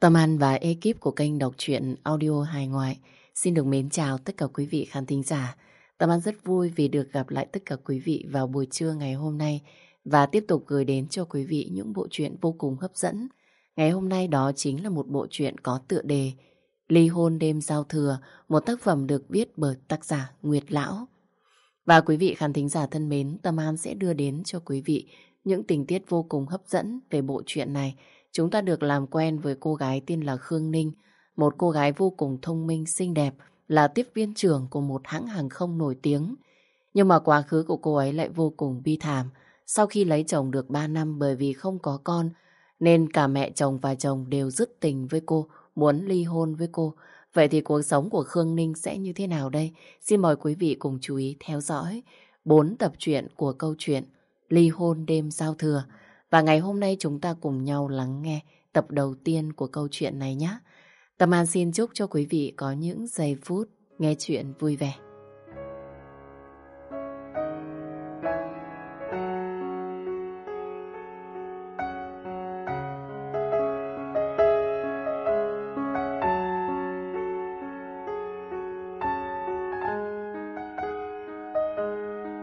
Tâm An và ekip của kênh đọc truyện audio hài ngoại xin được mến chào tất cả quý vị khán thính giả. Tâm An rất vui vì được gặp lại tất cả quý vị vào buổi trưa ngày hôm nay và tiếp tục gửi đến cho quý vị những bộ truyện vô cùng hấp dẫn. Ngày hôm nay đó chính là một bộ truyện có tựa đề Ly hôn đêm giao thừa, một tác phẩm được viết bởi tác giả Nguyệt Lão. Và quý vị khán thính giả thân mến, Tâm An sẽ đưa đến cho quý vị những tình tiết vô cùng hấp dẫn về bộ truyện này. Chúng ta được làm quen với cô gái tên là Khương Ninh, một cô gái vô cùng thông minh, xinh đẹp, là tiếp viên trưởng của một hãng hàng không nổi tiếng. Nhưng mà quá khứ của cô ấy lại vô cùng bi thảm. Sau khi lấy chồng được 3 năm bởi vì không có con, nên cả mẹ chồng và chồng đều dứt tình với cô, muốn ly hôn với cô. Vậy thì cuộc sống của Khương Ninh sẽ như thế nào đây? Xin mời quý vị cùng chú ý theo dõi 4 tập truyện của câu chuyện Ly hôn đêm giao thừa. Và ngày hôm nay chúng ta cùng nhau lắng nghe tập đầu tiên của câu chuyện này nhé. Tâm An xin chúc cho quý vị có những giây phút nghe chuyện vui vẻ.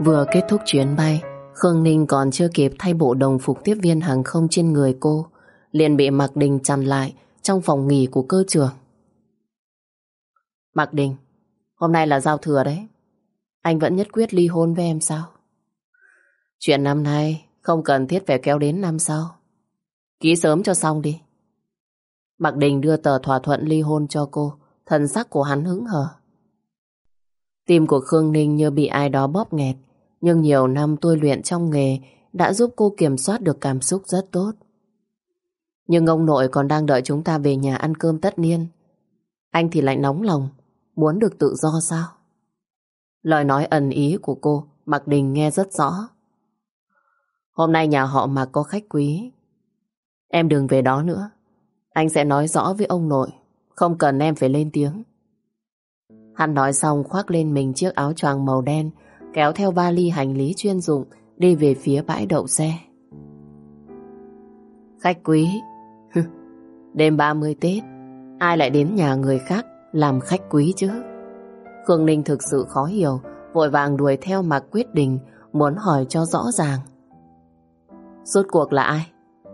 Vừa kết thúc chuyến bay, Khương Ninh còn chưa kịp thay bộ đồng phục tiếp viên hàng không trên người cô, liền bị Mạc Đình chặn lại trong phòng nghỉ của cơ trưởng. Mạc Đình, hôm nay là giao thừa đấy. Anh vẫn nhất quyết ly hôn với em sao? Chuyện năm nay không cần thiết phải kéo đến năm sau. Ký sớm cho xong đi. Mạc Đình đưa tờ thỏa thuận ly hôn cho cô, thần sắc của hắn hứng hờ. Tim của Khương Ninh như bị ai đó bóp nghẹt, nhưng nhiều năm tôi luyện trong nghề đã giúp cô kiểm soát được cảm xúc rất tốt. Nhưng ông nội còn đang đợi chúng ta về nhà ăn cơm tất niên. Anh thì lại nóng lòng, muốn được tự do sao? Lời nói ẩn ý của cô, Mạc Đình nghe rất rõ. Hôm nay nhà họ Mạc có khách quý. Em đừng về đó nữa. Anh sẽ nói rõ với ông nội, không cần em phải lên tiếng. Hắn nói xong khoác lên mình chiếc áo choàng màu đen, kéo theo vali hành lý chuyên dụng, đi về phía bãi đậu xe. Khách quý, đêm 30 Tết, ai lại đến nhà người khác làm khách quý chứ? Khương Ninh thực sự khó hiểu, vội vàng đuổi theo mà quyết định, muốn hỏi cho rõ ràng. Rốt cuộc là ai?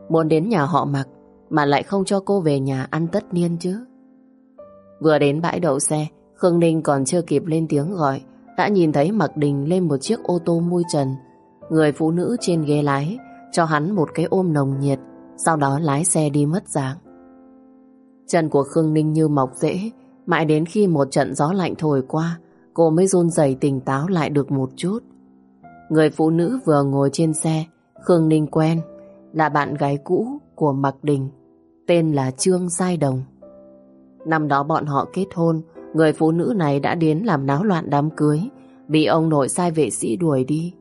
Muốn đến nhà họ mặc, mà lại không cho cô về nhà ăn tất niên chứ? Vừa đến bãi đậu xe, Khương Ninh còn chưa kịp lên tiếng gọi, đã nhìn thấy Mạc Đình lên một chiếc ô tô mui trần. Người phụ nữ trên ghế lái cho hắn một cái ôm nồng nhiệt, sau đó lái xe đi mất dạng. Chân của Khương Ninh như mọc rễ, mãi đến khi một trận gió lạnh thổi qua, cô mới run rẩy tỉnh táo lại được một chút. Người phụ nữ vừa ngồi trên xe, Khương Ninh quen, là bạn gái cũ của Mạc Đình, tên là Trương Giai Đồng. Năm đó bọn họ kết hôn, Người phụ nữ này đã đến làm náo loạn đám cưới, bị ông nội sai vệ sĩ đuổi đi.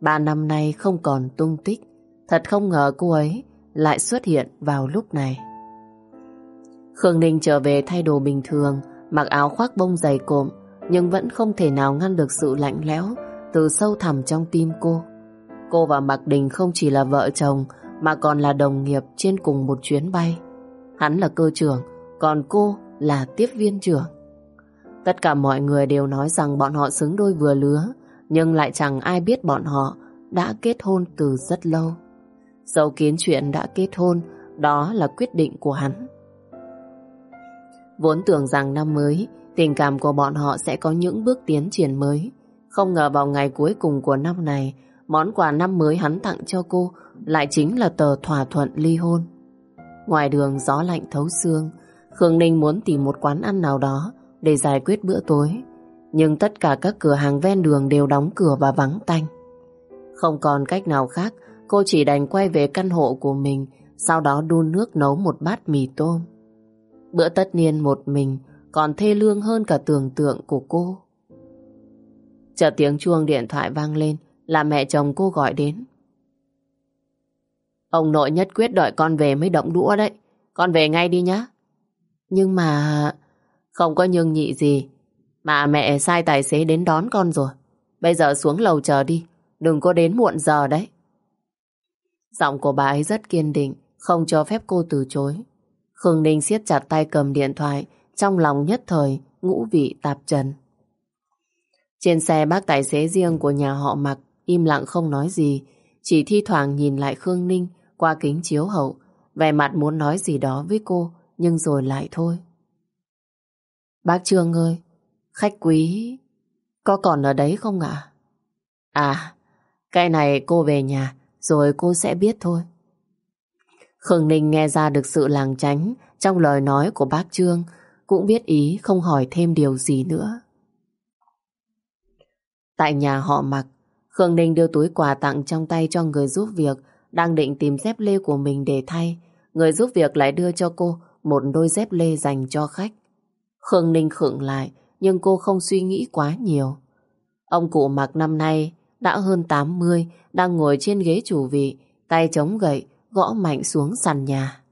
Ba năm nay không còn tung tích, thật không ngờ cô ấy lại xuất hiện vào lúc này. Khương Ninh trở về thay đồ bình thường, mặc áo khoác bông dày cộm, nhưng vẫn không thể nào ngăn được sự lạnh lẽo từ sâu thẳm trong tim cô. Cô và Mạc Đình không chỉ là vợ chồng, mà còn là đồng nghiệp trên cùng một chuyến bay. Hắn là cơ trưởng, còn cô là tiếp viên trưởng. Tất cả mọi người đều nói rằng bọn họ xứng đôi vừa lứa, nhưng lại chẳng ai biết bọn họ đã kết hôn từ rất lâu. Dẫu kiến chuyện đã kết hôn, đó là quyết định của hắn. Vốn tưởng rằng năm mới, tình cảm của bọn họ sẽ có những bước tiến triển mới. Không ngờ vào ngày cuối cùng của năm này, món quà năm mới hắn tặng cho cô lại chính là tờ thỏa thuận ly hôn. Ngoài đường gió lạnh thấu xương, Khương Ninh muốn tìm một quán ăn nào đó để giải quyết bữa tối. Nhưng tất cả các cửa hàng ven đường đều đóng cửa và vắng tanh. Không còn cách nào khác, cô chỉ đành quay về căn hộ của mình, sau đó đun nước nấu một bát mì tôm. Bữa tất niên một mình còn thê lương hơn cả tưởng tượng của cô. Chợt tiếng chuông điện thoại vang lên là mẹ chồng cô gọi đến. Ông nội nhất quyết đợi con về mới động đũa đấy. Con về ngay đi nhá. Nhưng mà... Không có nhưng nhị gì. Mà mẹ sai tài xế đến đón con rồi. Bây giờ xuống lầu chờ đi. Đừng có đến muộn giờ đấy. Giọng của bà ấy rất kiên định, không cho phép cô từ chối. Khương Ninh siết chặt tay cầm điện thoại, trong lòng nhất thời, ngũ vị tạp trần. Trên xe bác tài xế riêng của nhà họ mặc, im lặng không nói gì, chỉ thi thoảng nhìn lại Khương Ninh qua kính chiếu hậu, vẻ mặt muốn nói gì đó với cô, nhưng rồi lại thôi. Bác Trương ơi, khách quý, có còn ở đấy không ạ? À, cái này cô về nhà, rồi cô sẽ biết thôi. Khương Ninh nghe ra được sự làng tránh trong lời nói của bác Trương, cũng biết ý không hỏi thêm điều gì nữa. Tại nhà họ mặc, Khương Ninh đưa túi quà tặng trong tay cho người giúp việc, đang định tìm dép lê của mình để thay. Người giúp việc lại đưa cho cô một đôi dép lê dành cho khách. Khương Ninh khựng lại, nhưng cô không suy nghĩ quá nhiều. Ông cụ mặc năm nay đã hơn 80, đang ngồi trên ghế chủ vị, tay chống gậy, gõ mạnh xuống sàn nhà.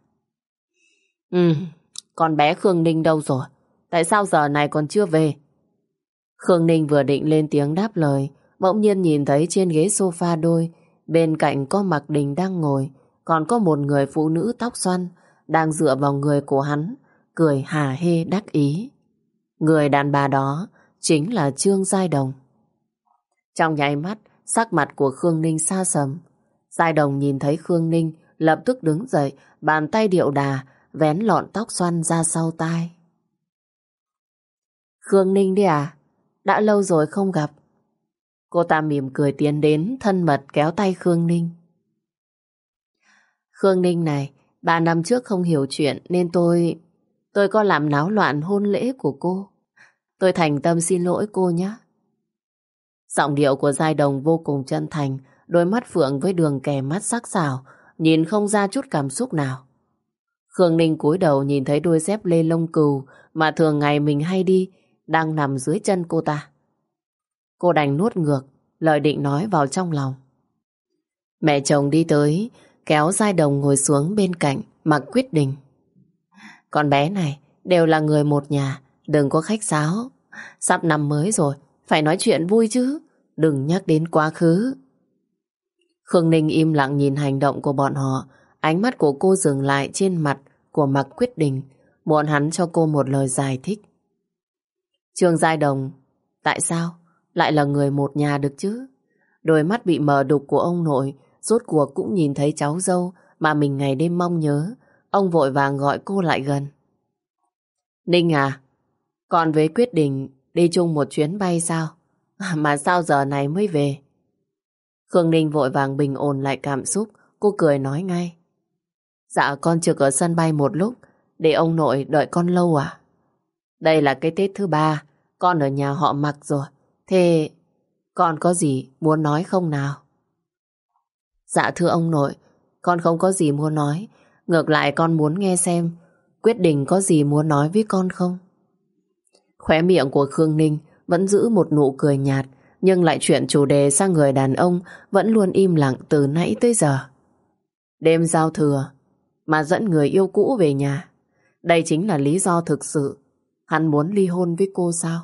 Ừ, con bé Khương Ninh đâu rồi? Tại sao giờ này còn chưa về? Khương Ninh vừa định lên tiếng đáp lời, bỗng nhiên nhìn thấy trên ghế sofa đôi, bên cạnh có Mạc Đình đang ngồi, còn có một người phụ nữ tóc xoăn đang dựa vào người của hắn, cười hà hê đắc ý. Người đàn bà đó chính là Trương Giai Đồng. Trong nháy mắt, sắc mặt của Khương Ninh xa sầm. Giai Đồng nhìn thấy Khương Ninh, lập tức đứng dậy, bàn tay điệu đà, vén lọn tóc xoăn ra sau tai. Khương Ninh đi à? Đã lâu rồi không gặp. Cô ta mỉm cười tiến đến, thân mật kéo tay Khương Ninh. Khương Ninh này, ba năm trước không hiểu chuyện nên tôi... Tôi có làm náo loạn hôn lễ của cô. Tôi thành tâm xin lỗi cô nhé. Giọng điệu của Giai Đồng vô cùng chân thành, đôi mắt phượng với đường kẻ mắt sắc sảo, nhìn không ra chút cảm xúc nào. Khương Ninh cúi đầu nhìn thấy đôi dép lê lông cừu mà thường ngày mình hay đi, đang nằm dưới chân cô ta. Cô đành nuốt ngược, lời định nói vào trong lòng. Mẹ chồng đi tới, kéo Giai Đồng ngồi xuống bên cạnh, mặc quyết định. Con bé này đều là người một nhà, đừng có khách sáo. Sắp năm mới rồi, phải nói chuyện vui chứ, đừng nhắc đến quá khứ. Khương Ninh im lặng nhìn hành động của bọn họ, ánh mắt của cô dừng lại trên mặt của Mạc Quyết Định, bọn hắn cho cô một lời giải thích. Trương Giai Đồng, tại sao lại là người một nhà được chứ? Đôi mắt bị mờ đục của ông nội rốt cuộc cũng nhìn thấy cháu dâu mà mình ngày đêm mong nhớ. Ông vội vàng gọi cô lại gần. Ninh à, còn với quyết định đi chung một chuyến bay sao? À, mà sao giờ này mới về? Khương Ninh vội vàng bình ổn lại cảm xúc, cô cười nói ngay. Dạ con trực ở sân bay một lúc, để ông nội đợi con lâu à? Đây là cái Tết thứ ba, con ở nhà họ mặc rồi. Thế con có gì muốn nói không nào? Dạ thưa ông nội, con không có gì muốn nói. Ngược lại con muốn nghe xem quyết định có gì muốn nói với con không? Khóe miệng của Khương Ninh vẫn giữ một nụ cười nhạt nhưng lại chuyển chủ đề sang người đàn ông vẫn luôn im lặng từ nãy tới giờ. Đêm giao thừa mà dẫn người yêu cũ về nhà. Đây chính là lý do thực sự hắn muốn ly hôn với cô sao?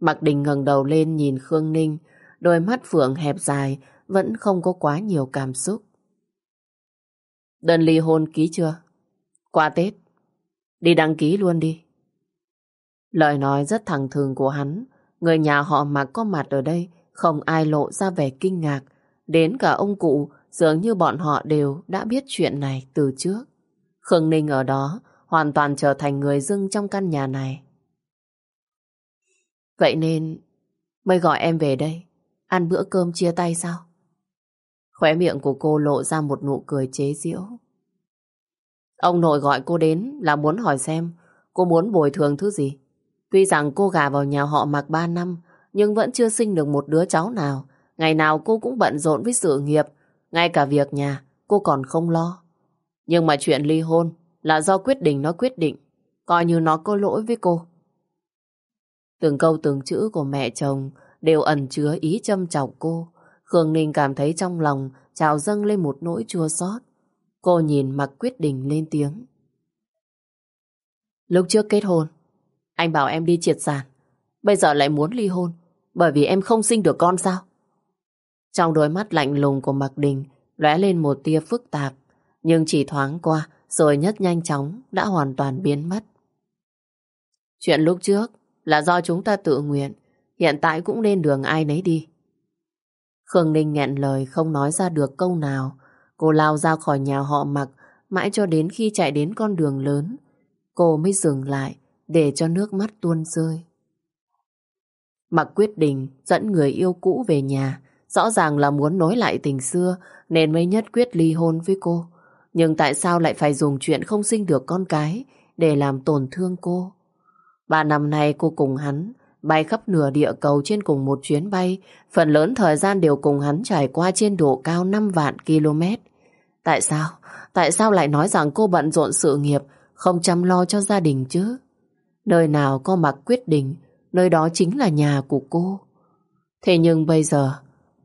Mặc Đình ngẩng đầu lên nhìn Khương Ninh, đôi mắt phượng hẹp dài vẫn không có quá nhiều cảm xúc. Đơn ly hôn ký chưa? Qua Tết, đi đăng ký luôn đi. Lời nói rất thẳng thường của hắn, người nhà họ mà có mặt ở đây, không ai lộ ra vẻ kinh ngạc. Đến cả ông cụ, dường như bọn họ đều đã biết chuyện này từ trước. Khương Ninh ở đó, hoàn toàn trở thành người dưng trong căn nhà này. Vậy nên, mới gọi em về đây, ăn bữa cơm chia tay sao? Khóe miệng của cô lộ ra một nụ cười chế giễu. Ông nội gọi cô đến là muốn hỏi xem cô muốn bồi thường thứ gì. Tuy rằng cô gà vào nhà họ mặc 3 năm, nhưng vẫn chưa sinh được một đứa cháu nào. Ngày nào cô cũng bận rộn với sự nghiệp. Ngay cả việc nhà cô còn không lo. Nhưng mà chuyện ly hôn là do quyết định nó quyết định. Coi như nó có lỗi với cô. Từng câu từng chữ của mẹ chồng đều ẩn chứa ý châm chọc cô. Khương Ninh cảm thấy trong lòng trào dâng lên một nỗi chua xót. Cô nhìn mặc quyết định lên tiếng. Lúc trước kết hôn, anh bảo em đi triệt sản. Bây giờ lại muốn ly hôn, bởi vì em không sinh được con sao? Trong đôi mắt lạnh lùng của Mạc Đình lóe lên một tia phức tạp, nhưng chỉ thoáng qua rồi nhất nhanh chóng đã hoàn toàn biến mất. Chuyện lúc trước là do chúng ta tự nguyện, hiện tại cũng nên đường ai nấy đi. Khương Ninh nghẹn lời không nói ra được câu nào. Cô lao ra khỏi nhà họ mặc, mãi cho đến khi chạy đến con đường lớn. Cô mới dừng lại, để cho nước mắt tuôn rơi. Mặc quyết định dẫn người yêu cũ về nhà, rõ ràng là muốn nối lại tình xưa, nên mới nhất quyết ly hôn với cô. Nhưng tại sao lại phải dùng chuyện không sinh được con cái để làm tổn thương cô? Ba năm nay cô cùng hắn bay khắp nửa địa cầu trên cùng một chuyến bay, phần lớn thời gian đều cùng hắn trải qua trên độ cao 5 vạn km. Tại sao? Tại sao lại nói rằng cô bận rộn sự nghiệp, không chăm lo cho gia đình chứ? Nơi nào có mặc quyết định, nơi đó chính là nhà của cô. Thế nhưng bây giờ,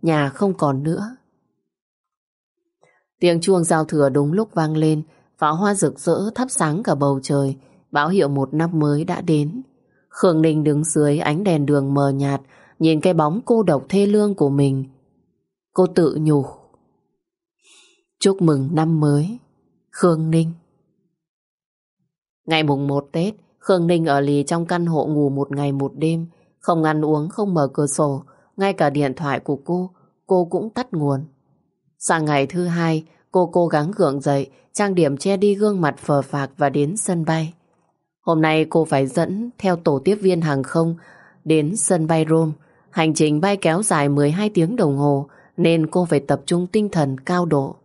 nhà không còn nữa. Tiếng chuông giao thừa đúng lúc vang lên, pháo hoa rực rỡ thắp sáng cả bầu trời, báo hiệu một năm mới đã đến. Khương Ninh đứng dưới ánh đèn đường mờ nhạt, nhìn cái bóng cô độc thê lương của mình. Cô tự nhủ. Chúc mừng năm mới, Khương Ninh. Ngày mùng 1 Tết, Khương Ninh ở lì trong căn hộ ngủ một ngày một đêm, không ăn uống, không mở cửa sổ, ngay cả điện thoại của cô, cô cũng tắt nguồn. Sang ngày thứ hai, cô cố gắng gượng dậy, trang điểm che đi gương mặt phờ phạc và đến sân bay. Hôm nay cô phải dẫn theo tổ tiếp viên hàng không đến sân bay Rome. Hành trình bay kéo dài 12 tiếng đồng hồ nên cô phải tập trung tinh thần cao độ.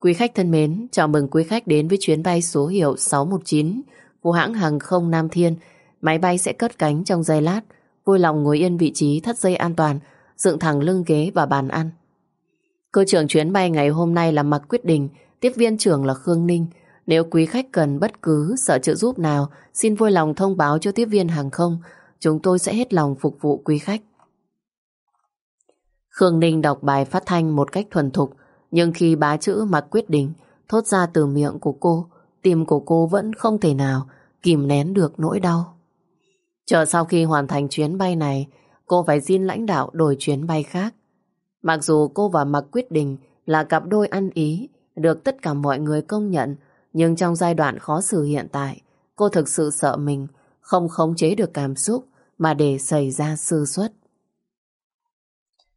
Quý khách thân mến, chào mừng quý khách đến với chuyến bay số hiệu 619 của hãng hàng không Nam Thiên. Máy bay sẽ cất cánh trong giây lát. Vui lòng ngồi yên vị trí thắt dây an toàn, dựng thẳng lưng ghế và bàn ăn. Cơ trưởng chuyến bay ngày hôm nay là Mạc Quyết Định, tiếp viên trưởng là Khương Ninh. Nếu quý khách cần bất cứ sợ trợ giúp nào, xin vui lòng thông báo cho tiếp viên hàng không. Chúng tôi sẽ hết lòng phục vụ quý khách. Khương Ninh đọc bài phát thanh một cách thuần thục, nhưng khi bá chữ mặc quyết định thốt ra từ miệng của cô, tim của cô vẫn không thể nào kìm nén được nỗi đau. Chờ sau khi hoàn thành chuyến bay này, cô phải xin lãnh đạo đổi chuyến bay khác. Mặc dù cô và Mặc Quyết Đình là cặp đôi ăn ý, được tất cả mọi người công nhận, nhưng trong giai đoạn khó xử hiện tại, cô thực sự sợ mình không khống chế được cảm xúc mà để xảy ra sơ suất.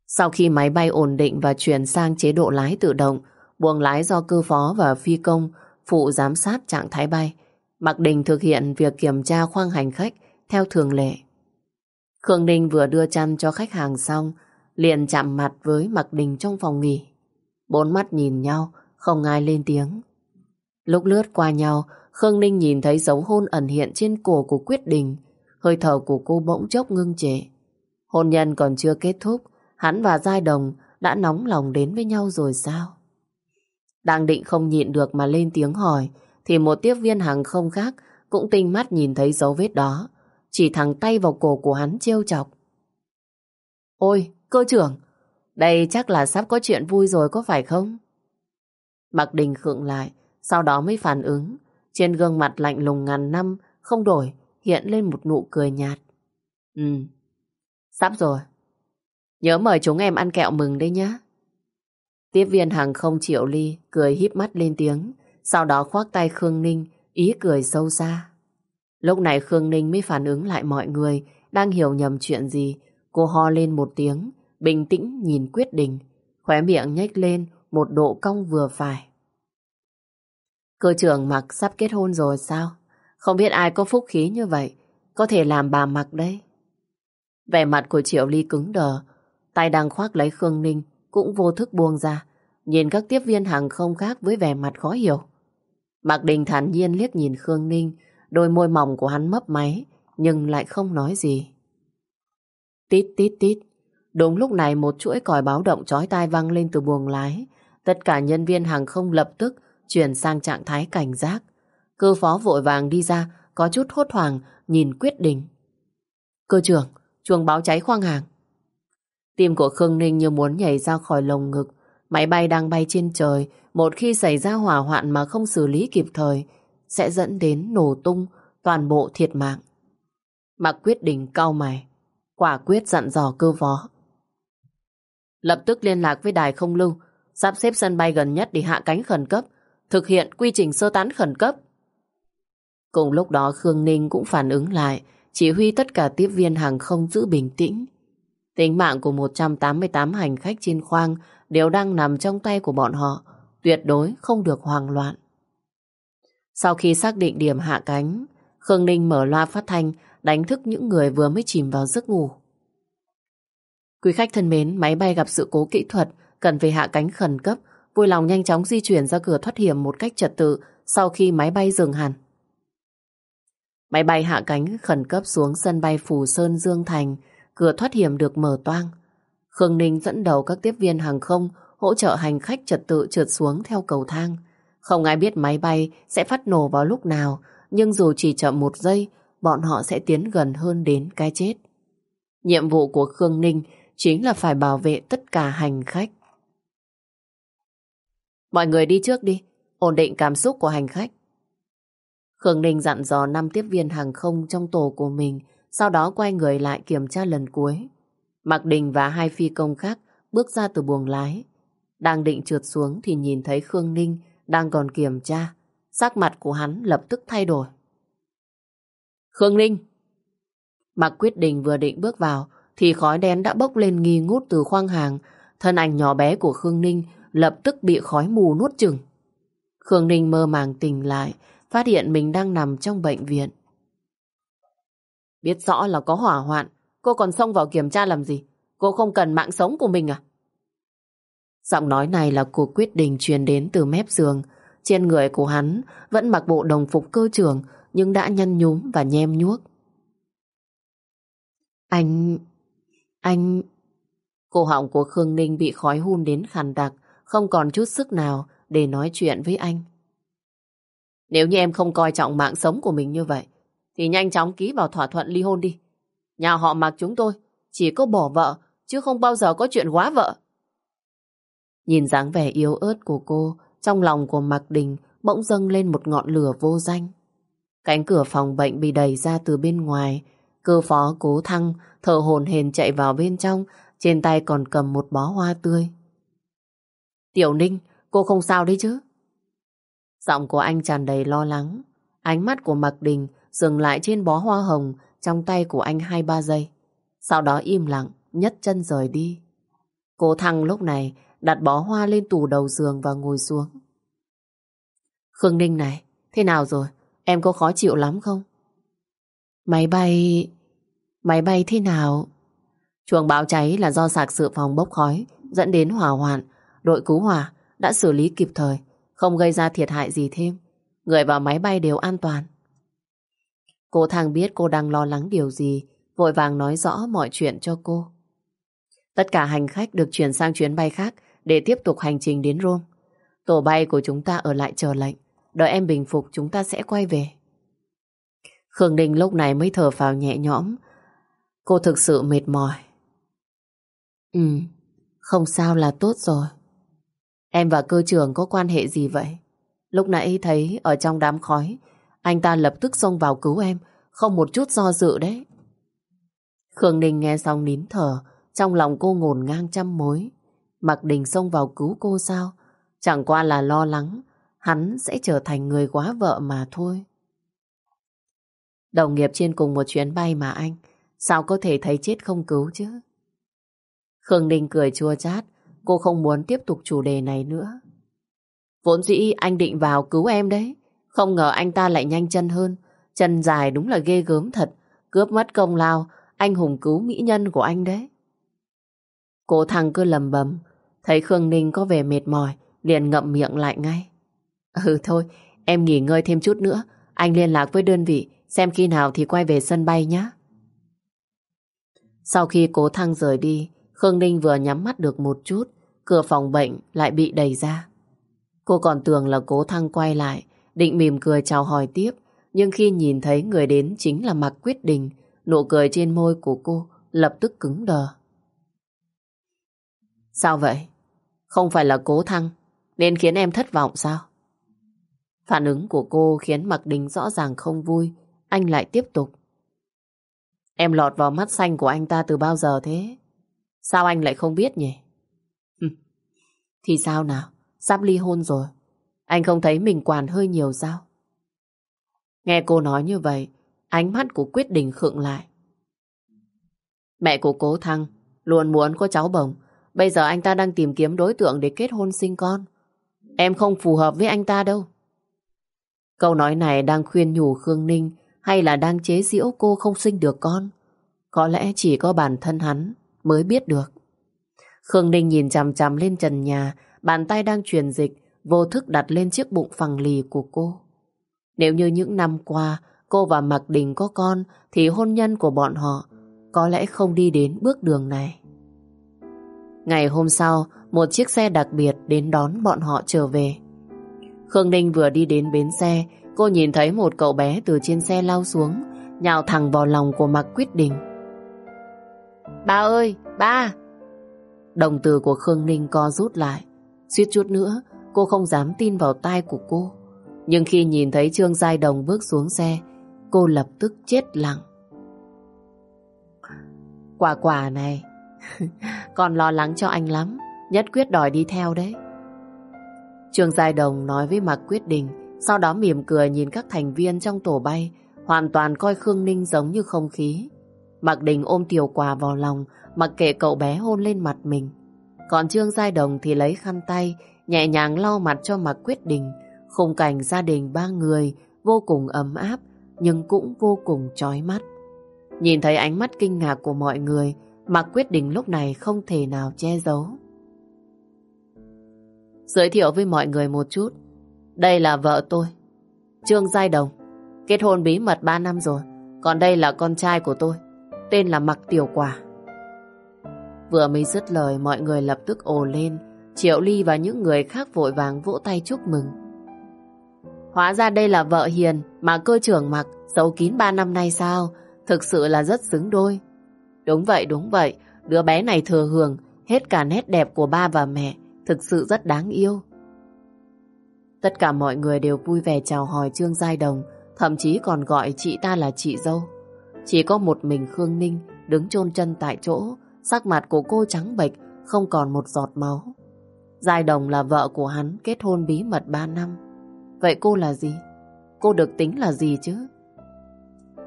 Sau khi máy bay ổn định và chuyển sang chế độ lái tự động, buồng lái do cơ phó và phi công phụ giám sát trạng thái bay, Mạc Đình thực hiện việc kiểm tra khoang hành khách theo thường lệ. Khương Ninh vừa đưa chăn cho khách hàng xong, liền chạm mặt với Mạc Đình trong phòng nghỉ. Bốn mắt nhìn nhau, không ai lên tiếng. Lúc lướt qua nhau, Khương Ninh nhìn thấy dấu hôn ẩn hiện trên cổ của Quyết Đình. Hơi thở của cô bỗng chốc ngưng trệ. Hôn nhân còn chưa kết thúc, hắn và Giai Đồng đã nóng lòng đến với nhau rồi sao? Đang định không nhịn được mà lên tiếng hỏi, thì một tiếp viên hàng không khác cũng tinh mắt nhìn thấy dấu vết đó. Chỉ thẳng tay vào cổ của hắn trêu chọc. Ôi, cơ trưởng, đây chắc là sắp có chuyện vui rồi có phải không? Mạc Đình khựng lại, sau đó mới phản ứng. Trên gương mặt lạnh lùng ngàn năm, không đổi, hiện lên một nụ cười nhạt. Ừ, sắp rồi. Nhớ mời chúng em ăn kẹo mừng đấy nhá. Tiếp viên hàng không triệu ly, cười híp mắt lên tiếng, sau đó khoác tay Khương Ninh, ý cười sâu xa. Lúc này Khương Ninh mới phản ứng lại mọi người, đang hiểu nhầm chuyện gì. Cô ho lên một tiếng, bình tĩnh nhìn quyết định, khóe miệng nhếch lên một độ cong vừa phải. Cơ trưởng mặc sắp kết hôn rồi sao? Không biết ai có phúc khí như vậy, có thể làm bà mặc đấy. Vẻ mặt của Triệu Ly cứng đờ, tay đang khoác lấy Khương Ninh cũng vô thức buông ra, nhìn các tiếp viên hàng không khác với vẻ mặt khó hiểu. Mạc Đình thản nhiên liếc nhìn Khương Ninh, đôi môi mỏng của hắn mấp máy, nhưng lại không nói gì. Tít tít tít, đúng lúc này một chuỗi còi báo động chói tai vang lên từ buồng lái. Tất cả nhân viên hàng không lập tức chuyển sang trạng thái cảnh giác. Cơ phó vội vàng đi ra, có chút hốt hoảng, nhìn quyết định. Cơ trưởng, chuông báo cháy khoang hàng. Tim của Khương Ninh như muốn nhảy ra khỏi lồng ngực. Máy bay đang bay trên trời, một khi xảy ra hỏa hoạn mà không xử lý kịp thời, sẽ dẫn đến nổ tung toàn bộ thiệt mạng. Mặc quyết định cao mày, quả quyết dặn dò cơ phó. Lập tức liên lạc với đài không lưu, sắp xếp sân bay gần nhất để hạ cánh khẩn cấp, thực hiện quy trình sơ tán khẩn cấp. Cùng lúc đó Khương Ninh cũng phản ứng lại, chỉ huy tất cả tiếp viên hàng không giữ bình tĩnh. Tính mạng của 188 hành khách trên khoang đều đang nằm trong tay của bọn họ, tuyệt đối không được hoang loạn. Sau khi xác định điểm hạ cánh, Khương Ninh mở loa phát thanh đánh thức những người vừa mới chìm vào giấc ngủ. Quý khách thân mến, máy bay gặp sự cố kỹ thuật, cần về hạ cánh khẩn cấp, vui lòng nhanh chóng di chuyển ra cửa thoát hiểm một cách trật tự sau khi máy bay dừng hẳn. Máy bay hạ cánh khẩn cấp xuống sân bay Phù Sơn Dương Thành, cửa thoát hiểm được mở toang. Khương Ninh dẫn đầu các tiếp viên hàng không hỗ trợ hành khách trật tự trượt xuống theo cầu thang. Không ai biết máy bay sẽ phát nổ vào lúc nào, nhưng dù chỉ chậm một giây, bọn họ sẽ tiến gần hơn đến cái chết. Nhiệm vụ của Khương Ninh chính là phải bảo vệ tất cả hành khách. Mọi người đi trước đi, ổn định cảm xúc của hành khách. Khương Ninh dặn dò năm tiếp viên hàng không trong tổ của mình, sau đó quay người lại kiểm tra lần cuối. Mạc Đình và hai phi công khác bước ra từ buồng lái. Đang định trượt xuống thì nhìn thấy Khương Ninh đang còn kiểm tra. Sắc mặt của hắn lập tức thay đổi. Khương Ninh! Mạc Quyết Đình vừa định bước vào thì khói đen đã bốc lên nghi ngút từ khoang hàng. Thân ảnh nhỏ bé của Khương Ninh lập tức bị khói mù nuốt chừng. Khương Ninh mơ màng tỉnh lại, phát hiện mình đang nằm trong bệnh viện. Biết rõ là có hỏa hoạn, cô còn xông vào kiểm tra làm gì? Cô không cần mạng sống của mình à? Giọng nói này là cuộc quyết định truyền đến từ mép giường. Trên người của hắn vẫn mặc bộ đồng phục cơ trưởng nhưng đã nhăn nhúm và nhem nhuốc. Anh... anh... Cổ họng của Khương Ninh bị khói hun đến khàn đặc, không còn chút sức nào để nói chuyện với anh. Nếu như em không coi trọng mạng sống của mình như vậy, thì nhanh chóng ký vào thỏa thuận ly hôn đi. Nhà họ mặc chúng tôi chỉ có bỏ vợ, chứ không bao giờ có chuyện quá vợ. Nhìn dáng vẻ yếu ớt của cô, trong lòng của Mạc Đình bỗng dâng lên một ngọn lửa vô danh. Cánh cửa phòng bệnh bị đẩy ra từ bên ngoài, cơ phó cố thăng thở hồn hền chạy vào bên trong, trên tay còn cầm một bó hoa tươi. Tiểu Ninh, cô không sao đấy chứ? Giọng của anh tràn đầy lo lắng. Ánh mắt của Mạc Đình dừng lại trên bó hoa hồng trong tay của anh hai ba giây. Sau đó im lặng, nhất chân rời đi. Cô Thăng lúc này đặt bó hoa lên tủ đầu giường và ngồi xuống. Khương Ninh này, thế nào rồi? Em có khó chịu lắm không? Máy bay... Máy bay thế nào? Chuồng báo cháy là do sạc sự phòng bốc khói dẫn đến hỏa hoạn. Đội cứu hỏa đã xử lý kịp thời, không gây ra thiệt hại gì thêm. Người vào máy bay đều an toàn. Cô thằng biết cô đang lo lắng điều gì, vội vàng nói rõ mọi chuyện cho cô. Tất cả hành khách được chuyển sang chuyến bay khác để tiếp tục hành trình đến Rome. Tổ bay của chúng ta ở lại chờ lệnh. Đợi em bình phục chúng ta sẽ quay về. Khương Đình lúc này mới thở phào nhẹ nhõm. Cô thực sự mệt mỏi. Ừ, không sao là tốt rồi. Em và cơ trưởng có quan hệ gì vậy? Lúc nãy thấy ở trong đám khói, anh ta lập tức xông vào cứu em, không một chút do dự đấy. Khương Ninh nghe xong nín thở, trong lòng cô ngổn ngang trăm mối. Mặc Đình xông vào cứu cô sao? Chẳng qua là lo lắng, hắn sẽ trở thành người quá vợ mà thôi. Đồng nghiệp trên cùng một chuyến bay mà anh, sao có thể thấy chết không cứu chứ? Khương Ninh cười chua chát, cô không muốn tiếp tục chủ đề này nữa. Vốn dĩ anh định vào cứu em đấy, không ngờ anh ta lại nhanh chân hơn, chân dài đúng là ghê gớm thật, cướp mất công lao, anh hùng cứu mỹ nhân của anh đấy. Cô thằng cứ lầm bầm, thấy Khương Ninh có vẻ mệt mỏi, liền ngậm miệng lại ngay. Ừ thôi, em nghỉ ngơi thêm chút nữa, anh liên lạc với đơn vị, xem khi nào thì quay về sân bay nhé. Sau khi cố thăng rời đi, Khương Ninh vừa nhắm mắt được một chút, cửa phòng bệnh lại bị đẩy ra. Cô còn tưởng là cố thăng quay lại, định mỉm cười chào hỏi tiếp, nhưng khi nhìn thấy người đến chính là Mạc Quyết Đình, nụ cười trên môi của cô lập tức cứng đờ. Sao vậy? Không phải là cố thăng, nên khiến em thất vọng sao? Phản ứng của cô khiến Mạc Đình rõ ràng không vui, anh lại tiếp tục. Em lọt vào mắt xanh của anh ta từ bao giờ thế? Sao anh lại không biết nhỉ? Thì sao nào? Sắp ly hôn rồi. Anh không thấy mình quản hơi nhiều sao? Nghe cô nói như vậy, ánh mắt của Quyết định khựng lại. Mẹ của cố Thăng luôn muốn có cháu bồng. Bây giờ anh ta đang tìm kiếm đối tượng để kết hôn sinh con. Em không phù hợp với anh ta đâu. Câu nói này đang khuyên nhủ Khương Ninh hay là đang chế giễu cô không sinh được con? Có lẽ chỉ có bản thân hắn mới biết được. Khương Ninh nhìn chằm chằm lên trần nhà, bàn tay đang truyền dịch, vô thức đặt lên chiếc bụng phẳng lì của cô. Nếu như những năm qua cô và Mạc Đình có con thì hôn nhân của bọn họ có lẽ không đi đến bước đường này. Ngày hôm sau, một chiếc xe đặc biệt đến đón bọn họ trở về. Khương Ninh vừa đi đến bến xe, cô nhìn thấy một cậu bé từ trên xe lao xuống, nhào thẳng vào lòng của Mạc Quyết Đình. Ba ơi, ba! Đồng từ của Khương Ninh co rút lại. Suýt chút nữa, cô không dám tin vào tai của cô. Nhưng khi nhìn thấy Trương Giai Đồng bước xuống xe, cô lập tức chết lặng. Quả quả này, con lo lắng cho anh lắm, nhất quyết đòi đi theo đấy. Trương Giai Đồng nói với Mạc Quyết Đình, sau đó mỉm cười nhìn các thành viên trong tổ bay, hoàn toàn coi Khương Ninh giống như không khí. Mạc Đình ôm tiểu quà vào lòng, mặc kệ cậu bé hôn lên mặt mình. Còn Trương Giai Đồng thì lấy khăn tay, nhẹ nhàng lau mặt cho Mạc Quyết Đình. Khung cảnh gia đình ba người vô cùng ấm áp, nhưng cũng vô cùng chói mắt. Nhìn thấy ánh mắt kinh ngạc của mọi người, Mạc Quyết Đình lúc này không thể nào che giấu. Giới thiệu với mọi người một chút, đây là vợ tôi, Trương Giai Đồng, kết hôn bí mật 3 năm rồi, còn đây là con trai của tôi, tên là Mặc Tiểu Quả. Vừa mới dứt lời mọi người lập tức ồ lên, Triệu Ly và những người khác vội vàng vỗ tay chúc mừng. Hóa ra đây là vợ hiền mà cơ trưởng mặc giấu kín 3 năm nay sao? Thực sự là rất xứng đôi. Đúng vậy, đúng vậy. Đứa bé này thừa hưởng hết cả nét đẹp của ba và mẹ. Thực sự rất đáng yêu. Tất cả mọi người đều vui vẻ chào hỏi Trương Giai Đồng, thậm chí còn gọi chị ta là chị dâu. Chỉ có một mình Khương Ninh đứng chôn chân tại chỗ, sắc mặt của cô trắng bệch, không còn một giọt máu. Giai Đồng là vợ của hắn, kết hôn bí mật 3 năm. Vậy cô là gì? Cô được tính là gì chứ?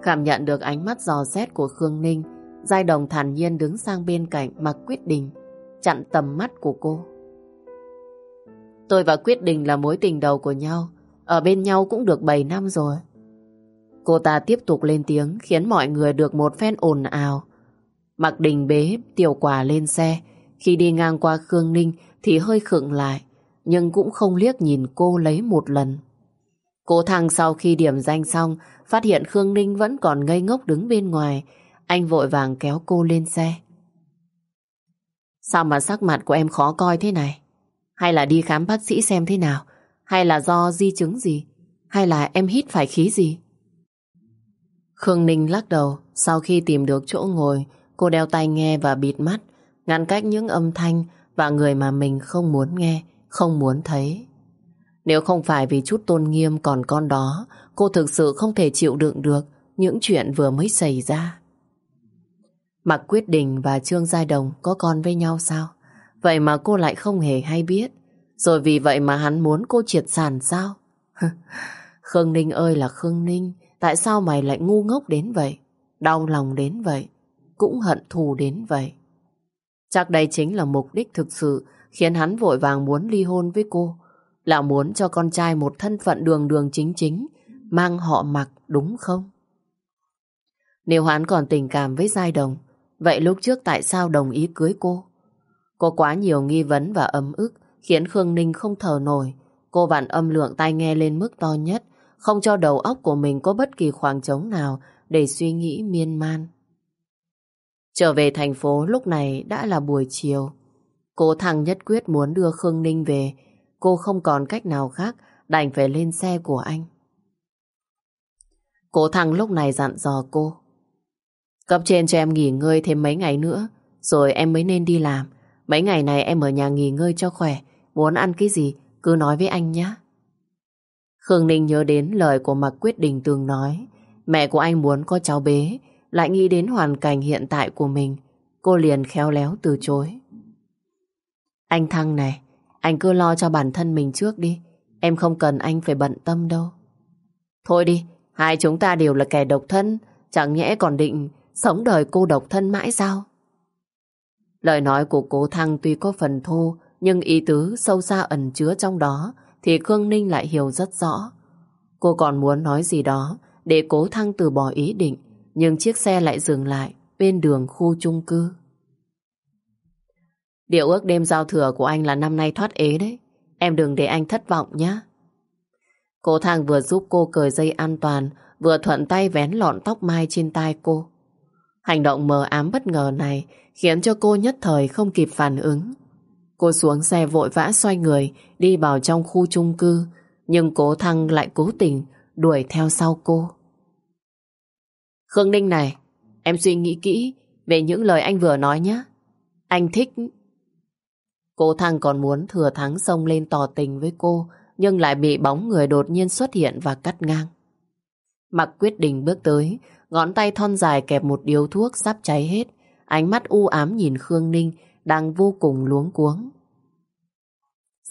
Cảm nhận được ánh mắt dò xét của Khương Ninh, Giai Đồng thản nhiên đứng sang bên cạnh mà quyết định, chặn tầm mắt của cô. Tôi và Quyết Đình là mối tình đầu của nhau, ở bên nhau cũng được 7 năm rồi. Cô ta tiếp tục lên tiếng khiến mọi người được một phen ồn ào. Mặc Đình bế tiểu quả lên xe, khi đi ngang qua Khương Ninh thì hơi khựng lại, nhưng cũng không liếc nhìn cô lấy một lần. Cô thằng sau khi điểm danh xong, phát hiện Khương Ninh vẫn còn ngây ngốc đứng bên ngoài, anh vội vàng kéo cô lên xe. Sao mà sắc mặt của em khó coi thế này? Hay là đi khám bác sĩ xem thế nào? Hay là do di chứng gì? Hay là em hít phải khí gì? Khương Ninh lắc đầu, sau khi tìm được chỗ ngồi, cô đeo tai nghe và bịt mắt, ngăn cách những âm thanh và người mà mình không muốn nghe, không muốn thấy. Nếu không phải vì chút tôn nghiêm còn con đó, cô thực sự không thể chịu đựng được những chuyện vừa mới xảy ra. Mặc Quyết Đình và Trương Giai Đồng có con với nhau sao? Vậy mà cô lại không hề hay biết. Rồi vì vậy mà hắn muốn cô triệt sản sao? Khương Ninh ơi là Khương Ninh, tại sao mày lại ngu ngốc đến vậy? Đau lòng đến vậy? Cũng hận thù đến vậy? Chắc đây chính là mục đích thực sự khiến hắn vội vàng muốn ly hôn với cô. Là muốn cho con trai một thân phận đường đường chính chính, mang họ mặc đúng không? Nếu hắn còn tình cảm với Giai Đồng, vậy lúc trước tại sao đồng ý cưới cô? Có quá nhiều nghi vấn và ấm ức khiến Khương Ninh không thở nổi. Cô vặn âm lượng tai nghe lên mức to nhất, không cho đầu óc của mình có bất kỳ khoảng trống nào để suy nghĩ miên man. Trở về thành phố, lúc này đã là buổi chiều. Cô thằng nhất quyết muốn đưa Khương Ninh về. Cô không còn cách nào khác, đành phải lên xe của anh. Cô thằng lúc này dặn dò cô. Cấp trên cho em nghỉ ngơi thêm mấy ngày nữa, rồi em mới nên đi làm. Mấy ngày này em ở nhà nghỉ ngơi cho khỏe. Muốn ăn cái gì, cứ nói với anh nhé. Khương Ninh nhớ đến lời của Mạc Quyết Đình từng nói. Mẹ của anh muốn có cháu bé, lại nghĩ đến hoàn cảnh hiện tại của mình, cô liền khéo léo từ chối. Anh Thăng này, Anh cứ lo cho bản thân mình trước đi. Em không cần anh phải bận tâm đâu. Thôi đi, hai chúng ta đều là kẻ độc thân. Chẳng nhẽ còn định sống đời cô độc thân mãi sao? Lời nói của cố Thăng tuy có phần thô, nhưng ý tứ sâu xa ẩn chứa trong đó thì Khương Ninh lại hiểu rất rõ. Cô còn muốn nói gì đó để cố Thăng từ bỏ ý định, nhưng chiếc xe lại dừng lại bên đường khu chung cư. Điều ước đêm giao thừa của anh là năm nay thoát ế đấy. Em đừng để anh thất vọng nhé. Cô Thang vừa giúp cô cởi dây an toàn, vừa thuận tay vén lọn tóc mai trên tai cô. Hành động mờ ám bất ngờ này khiến cho cô nhất thời không kịp phản ứng. Cô xuống xe vội vã xoay người đi vào trong khu chung cư, nhưng cố Thăng lại cố tình đuổi theo sau cô. Khương Ninh này, em suy nghĩ kỹ về những lời anh vừa nói nhé. Anh thích Cô Thăng còn muốn thừa thắng xông lên tỏ tình với cô, nhưng lại bị bóng người đột nhiên xuất hiện và cắt ngang. Mặc quyết định bước tới, ngón tay thon dài kẹp một điếu thuốc sắp cháy hết, ánh mắt u ám nhìn Khương Ninh đang vô cùng luống cuống.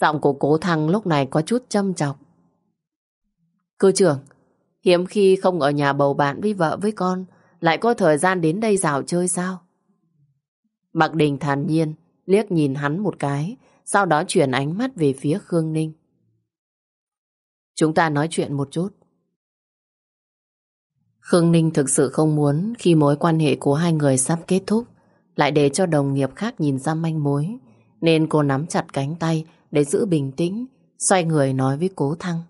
Giọng của cố thăng lúc này có chút châm chọc. Cư trưởng, hiếm khi không ở nhà bầu bạn với vợ với con, lại có thời gian đến đây dạo chơi sao? Mặc đình thản nhiên, liếc nhìn hắn một cái, sau đó chuyển ánh mắt về phía Khương Ninh. Chúng ta nói chuyện một chút. Khương Ninh thực sự không muốn khi mối quan hệ của hai người sắp kết thúc, lại để cho đồng nghiệp khác nhìn ra manh mối, nên cô nắm chặt cánh tay để giữ bình tĩnh, xoay người nói với cố Thăng.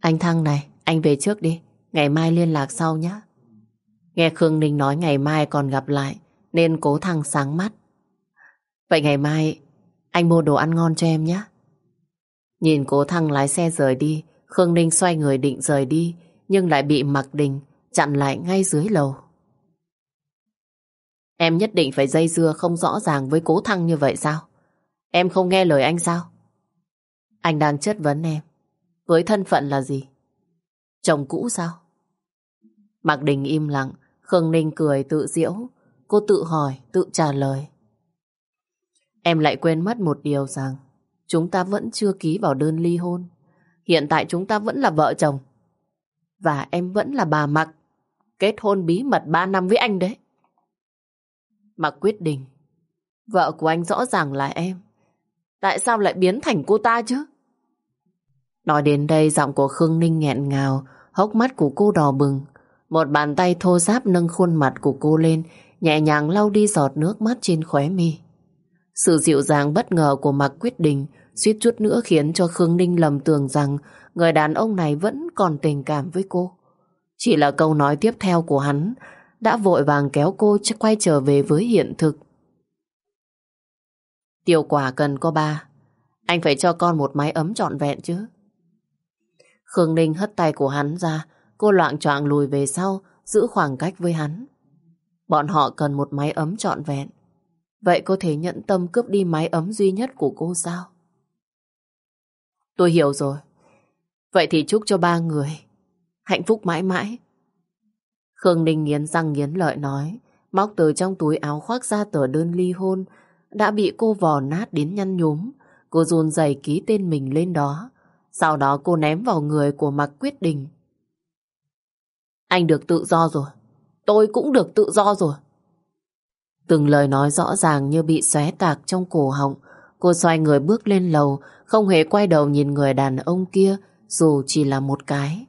Anh Thăng này, anh về trước đi, ngày mai liên lạc sau nhé. Nghe Khương Ninh nói ngày mai còn gặp lại, nên cố Thăng sáng mắt. Vậy ngày mai anh mua đồ ăn ngon cho em nhé. Nhìn cố thăng lái xe rời đi, Khương Ninh xoay người định rời đi, nhưng lại bị Mạc Đình chặn lại ngay dưới lầu. Em nhất định phải dây dưa không rõ ràng với cố thăng như vậy sao? Em không nghe lời anh sao? Anh đang chất vấn em. Với thân phận là gì? Chồng cũ sao? Mạc Đình im lặng, Khương Ninh cười tự diễu. Cô tự hỏi, tự trả lời. Em lại quên mất một điều rằng chúng ta vẫn chưa ký vào đơn ly hôn. Hiện tại chúng ta vẫn là vợ chồng. Và em vẫn là bà Mặc. Kết hôn bí mật 3 năm với anh đấy. Mặc quyết định. Vợ của anh rõ ràng là em. Tại sao lại biến thành cô ta chứ? Nói đến đây giọng của Khương Ninh nghẹn ngào, hốc mắt của cô đỏ bừng. Một bàn tay thô ráp nâng khuôn mặt của cô lên, nhẹ nhàng lau đi giọt nước mắt trên khóe mi. Sự dịu dàng bất ngờ của Mạc Quyết Đình suýt chút nữa khiến cho Khương Ninh lầm tưởng rằng người đàn ông này vẫn còn tình cảm với cô. Chỉ là câu nói tiếp theo của hắn đã vội vàng kéo cô quay trở về với hiện thực. Tiểu quả cần có ba. Anh phải cho con một mái ấm trọn vẹn chứ. Khương Ninh hất tay của hắn ra, cô loạn choạng lùi về sau, giữ khoảng cách với hắn. Bọn họ cần một mái ấm trọn vẹn. Vậy có thể nhận tâm cướp đi mái ấm duy nhất của cô sao? Tôi hiểu rồi. Vậy thì chúc cho ba người hạnh phúc mãi mãi. Khương Ninh nghiến răng nghiến lợi nói, móc từ trong túi áo khoác ra tờ đơn ly hôn, đã bị cô vò nát đến nhăn nhúm. Cô run rẩy ký tên mình lên đó. Sau đó cô ném vào người của Mạc Quyết Đình. Anh được tự do rồi. Tôi cũng được tự do rồi. Từng lời nói rõ ràng như bị xé tạc trong cổ họng. Cô xoay người bước lên lầu, không hề quay đầu nhìn người đàn ông kia, dù chỉ là một cái.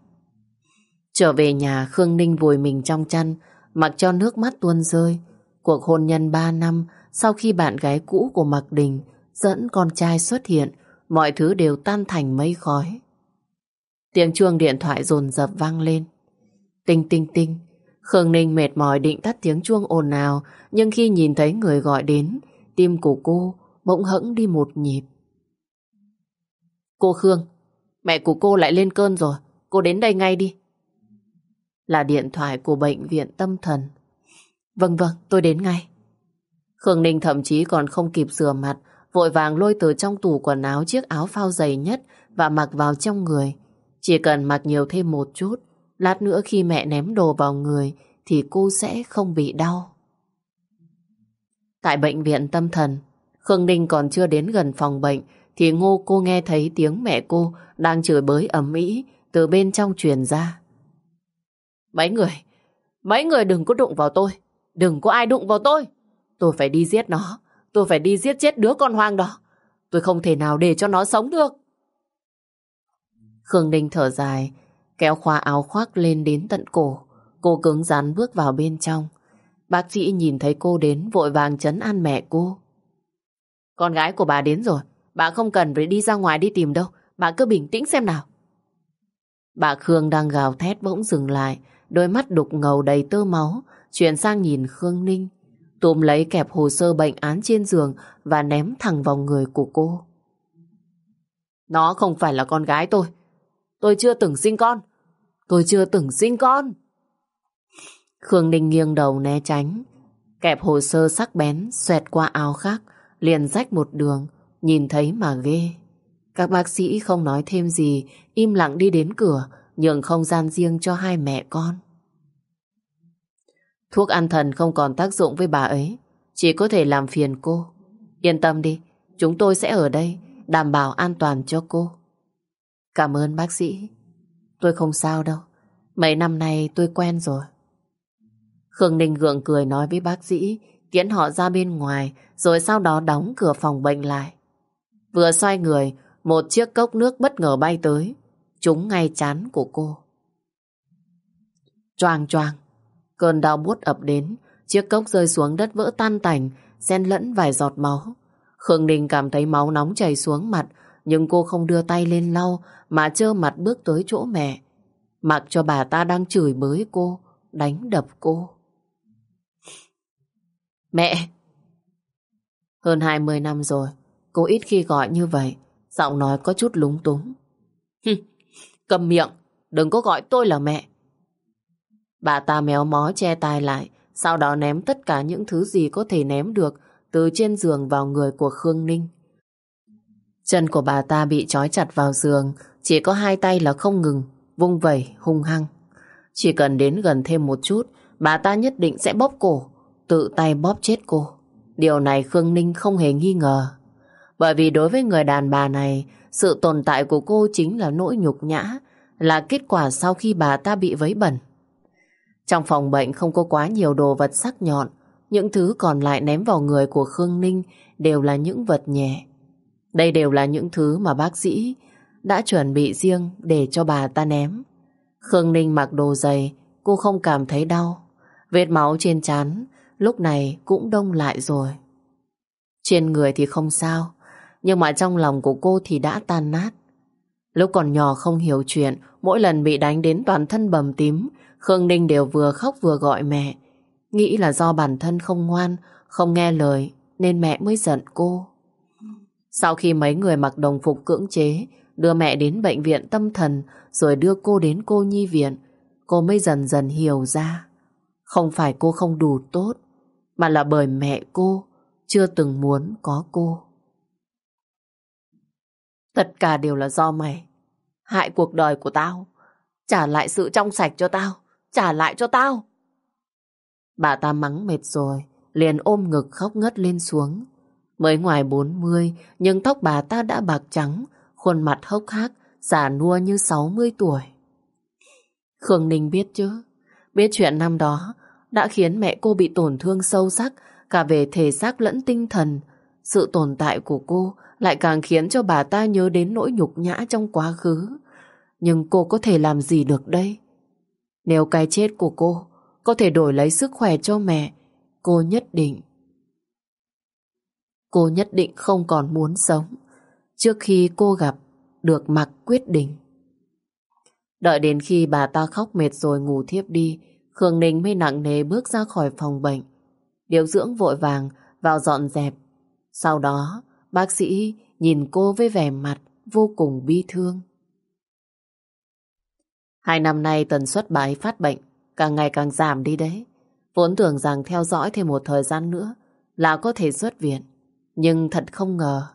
Trở về nhà, Khương Ninh vùi mình trong chăn, mặc cho nước mắt tuôn rơi. Cuộc hôn nhân 3 năm, sau khi bạn gái cũ của Mạc Đình dẫn con trai xuất hiện, mọi thứ đều tan thành mây khói. Tiếng chuông điện thoại rồn rập vang lên. Tinh tinh tinh, Khương Ninh mệt mỏi định tắt tiếng chuông ồn ào, nhưng khi nhìn thấy người gọi đến, tim của cô bỗng hẫng đi một nhịp. Cô Khương, mẹ của cô lại lên cơn rồi, cô đến đây ngay đi. Là điện thoại của bệnh viện tâm thần. Vâng vâng, tôi đến ngay. Khương Ninh thậm chí còn không kịp rửa mặt, vội vàng lôi từ trong tủ quần áo chiếc áo phao dày nhất và mặc vào trong người. Chỉ cần mặc nhiều thêm một chút, Lát nữa khi mẹ ném đồ vào người thì cô sẽ không bị đau. Tại bệnh viện tâm thần, Khương Ninh còn chưa đến gần phòng bệnh thì ngô cô nghe thấy tiếng mẹ cô đang chửi bới ầm ĩ từ bên trong truyền ra. Mấy người, mấy người đừng có đụng vào tôi. Đừng có ai đụng vào tôi. Tôi phải đi giết nó. Tôi phải đi giết chết đứa con hoang đó. Tôi không thể nào để cho nó sống được. Khương Ninh thở dài, kéo khoa áo khoác lên đến tận cổ. Cô cứng rắn bước vào bên trong. Bác sĩ nhìn thấy cô đến vội vàng chấn an mẹ cô. Con gái của bà đến rồi. Bà không cần phải đi ra ngoài đi tìm đâu. Bà cứ bình tĩnh xem nào. Bà Khương đang gào thét bỗng dừng lại. Đôi mắt đục ngầu đầy tơ máu. Chuyển sang nhìn Khương Ninh. Tùm lấy kẹp hồ sơ bệnh án trên giường và ném thẳng vào người của cô. Nó không phải là con gái tôi. Tôi chưa từng sinh con. Tôi chưa từng sinh con. Khương Ninh nghiêng đầu né tránh. Kẹp hồ sơ sắc bén xoẹt qua áo khác, liền rách một đường, nhìn thấy mà ghê. Các bác sĩ không nói thêm gì, im lặng đi đến cửa, nhường không gian riêng cho hai mẹ con. Thuốc an thần không còn tác dụng với bà ấy, chỉ có thể làm phiền cô. Yên tâm đi, chúng tôi sẽ ở đây, đảm bảo an toàn cho cô. Cảm ơn bác sĩ. Tôi không sao đâu, mấy năm nay tôi quen rồi. Khương Ninh gượng cười nói với bác sĩ, tiễn họ ra bên ngoài, rồi sau đó đóng cửa phòng bệnh lại. Vừa xoay người, một chiếc cốc nước bất ngờ bay tới, trúng ngay chán của cô. Choàng choàng, cơn đau buốt ập đến, chiếc cốc rơi xuống đất vỡ tan tành, xen lẫn vài giọt máu. Khương Đình cảm thấy máu nóng chảy xuống mặt, nhưng cô không đưa tay lên lau, mà trơ mặt bước tới chỗ mẹ. Mặc cho bà ta đang chửi bới cô, đánh đập cô. Mẹ! Hơn 20 năm rồi, cô ít khi gọi như vậy, giọng nói có chút lúng túng. Cầm miệng, đừng có gọi tôi là mẹ. Bà ta méo mó che tai lại, sau đó ném tất cả những thứ gì có thể ném được từ trên giường vào người của Khương Ninh. Chân của bà ta bị trói chặt vào giường, chỉ có hai tay là không ngừng, vung vẩy, hung hăng. Chỉ cần đến gần thêm một chút, bà ta nhất định sẽ bóp cổ, tự tay bóp chết cô. Điều này Khương Ninh không hề nghi ngờ. Bởi vì đối với người đàn bà này, sự tồn tại của cô chính là nỗi nhục nhã, là kết quả sau khi bà ta bị vấy bẩn. Trong phòng bệnh không có quá nhiều đồ vật sắc nhọn, những thứ còn lại ném vào người của Khương Ninh đều là những vật nhẹ. Đây đều là những thứ mà bác sĩ đã chuẩn bị riêng để cho bà ta ném. Khương Ninh mặc đồ dày, cô không cảm thấy đau. Vết máu trên trán lúc này cũng đông lại rồi. Trên người thì không sao, nhưng mà trong lòng của cô thì đã tan nát. Lúc còn nhỏ không hiểu chuyện, mỗi lần bị đánh đến toàn thân bầm tím, Khương Ninh đều vừa khóc vừa gọi mẹ. Nghĩ là do bản thân không ngoan, không nghe lời, nên mẹ mới giận cô. Sau khi mấy người mặc đồng phục cưỡng chế, đưa mẹ đến bệnh viện tâm thần, rồi đưa cô đến cô nhi viện, cô mới dần dần hiểu ra. Không phải cô không đủ tốt, mà là bởi mẹ cô chưa từng muốn có cô. Tất cả đều là do mày. Hại cuộc đời của tao. Trả lại sự trong sạch cho tao. Trả lại cho tao. Bà ta mắng mệt rồi, liền ôm ngực khóc ngất lên xuống. Mới ngoài 40, nhưng tóc bà ta đã bạc trắng, khuôn mặt hốc hác, già nua như 60 tuổi. Khương Ninh biết chứ, biết chuyện năm đó đã khiến mẹ cô bị tổn thương sâu sắc cả về thể xác lẫn tinh thần. Sự tồn tại của cô lại càng khiến cho bà ta nhớ đến nỗi nhục nhã trong quá khứ. Nhưng cô có thể làm gì được đây? Nếu cái chết của cô có thể đổi lấy sức khỏe cho mẹ, cô nhất định. Cô nhất định không còn muốn sống trước khi cô gặp được mặc quyết định. Đợi đến khi bà ta khóc mệt rồi ngủ thiếp đi, Khương Ninh mới nặng nề bước ra khỏi phòng bệnh. Điều dưỡng vội vàng vào dọn dẹp. Sau đó, bác sĩ nhìn cô với vẻ mặt vô cùng bi thương. Hai năm nay tần suất bà ấy phát bệnh càng ngày càng giảm đi đấy. Vốn tưởng rằng theo dõi thêm một thời gian nữa là có thể xuất viện. Nhưng thật không ngờ.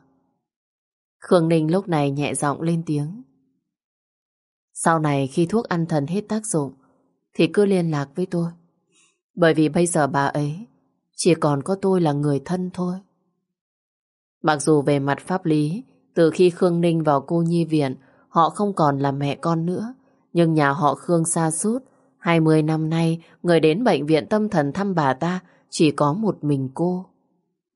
Khương Ninh lúc này nhẹ giọng lên tiếng. Sau này khi thuốc ăn thần hết tác dụng thì cứ liên lạc với tôi. Bởi vì bây giờ bà ấy chỉ còn có tôi là người thân thôi. Mặc dù về mặt pháp lý, từ khi Khương Ninh vào cô nhi viện, họ không còn là mẹ con nữa. Nhưng nhà họ Khương xa suốt. 20 năm nay, người đến bệnh viện tâm thần thăm bà ta chỉ có một mình cô.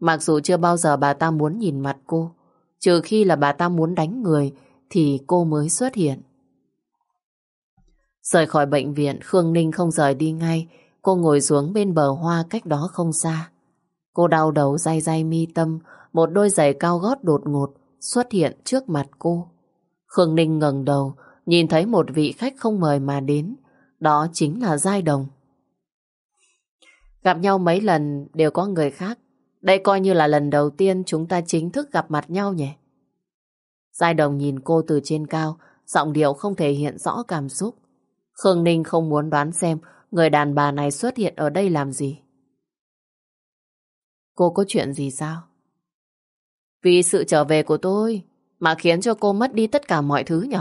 Mặc dù chưa bao giờ bà ta muốn nhìn mặt cô, trừ khi là bà ta muốn đánh người thì cô mới xuất hiện. Rời khỏi bệnh viện, Khương Ninh không rời đi ngay. Cô ngồi xuống bên bờ hoa cách đó không xa. Cô đau đầu day day mi tâm, một đôi giày cao gót đột ngột xuất hiện trước mặt cô. Khương Ninh ngẩng đầu, nhìn thấy một vị khách không mời mà đến. Đó chính là Giai Đồng. Gặp nhau mấy lần đều có người khác. Đây coi như là lần đầu tiên chúng ta chính thức gặp mặt nhau nhỉ? Giai Đồng nhìn cô từ trên cao, giọng điệu không thể hiện rõ cảm xúc. Khương Ninh không muốn đoán xem người đàn bà này xuất hiện ở đây làm gì. Cô có chuyện gì sao? Vì sự trở về của tôi mà khiến cho cô mất đi tất cả mọi thứ nhỉ?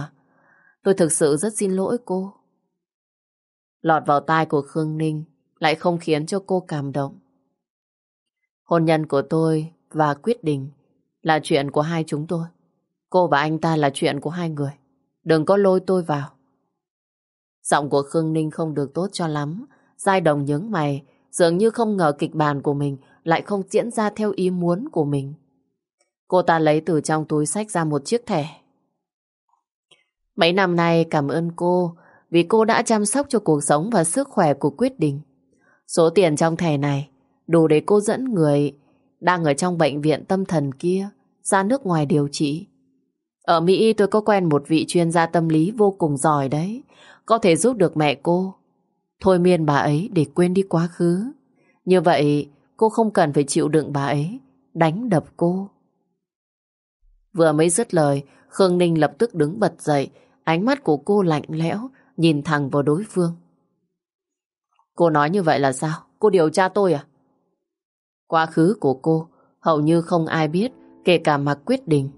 Tôi thực sự rất xin lỗi cô. Lọt vào tai của Khương Ninh lại không khiến cho cô cảm động. Hôn nhân của tôi và quyết định là chuyện của hai chúng tôi. Cô và anh ta là chuyện của hai người. Đừng có lôi tôi vào. Giọng của Khương Ninh không được tốt cho lắm. Giai đồng nhướng mày, dường như không ngờ kịch bản của mình lại không diễn ra theo ý muốn của mình. Cô ta lấy từ trong túi sách ra một chiếc thẻ. Mấy năm nay cảm ơn cô vì cô đã chăm sóc cho cuộc sống và sức khỏe của Quyết Định. Số tiền trong thẻ này đủ để cô dẫn người đang ở trong bệnh viện tâm thần kia ra nước ngoài điều trị. Ở Mỹ tôi có quen một vị chuyên gia tâm lý vô cùng giỏi đấy, có thể giúp được mẹ cô. Thôi miên bà ấy để quên đi quá khứ. Như vậy cô không cần phải chịu đựng bà ấy đánh đập cô. Vừa mới dứt lời, Khương Ninh lập tức đứng bật dậy, ánh mắt của cô lạnh lẽo, nhìn thẳng vào đối phương. Cô nói như vậy là sao? Cô điều tra tôi à? Quá khứ của cô hầu như không ai biết, kể cả mặc quyết định.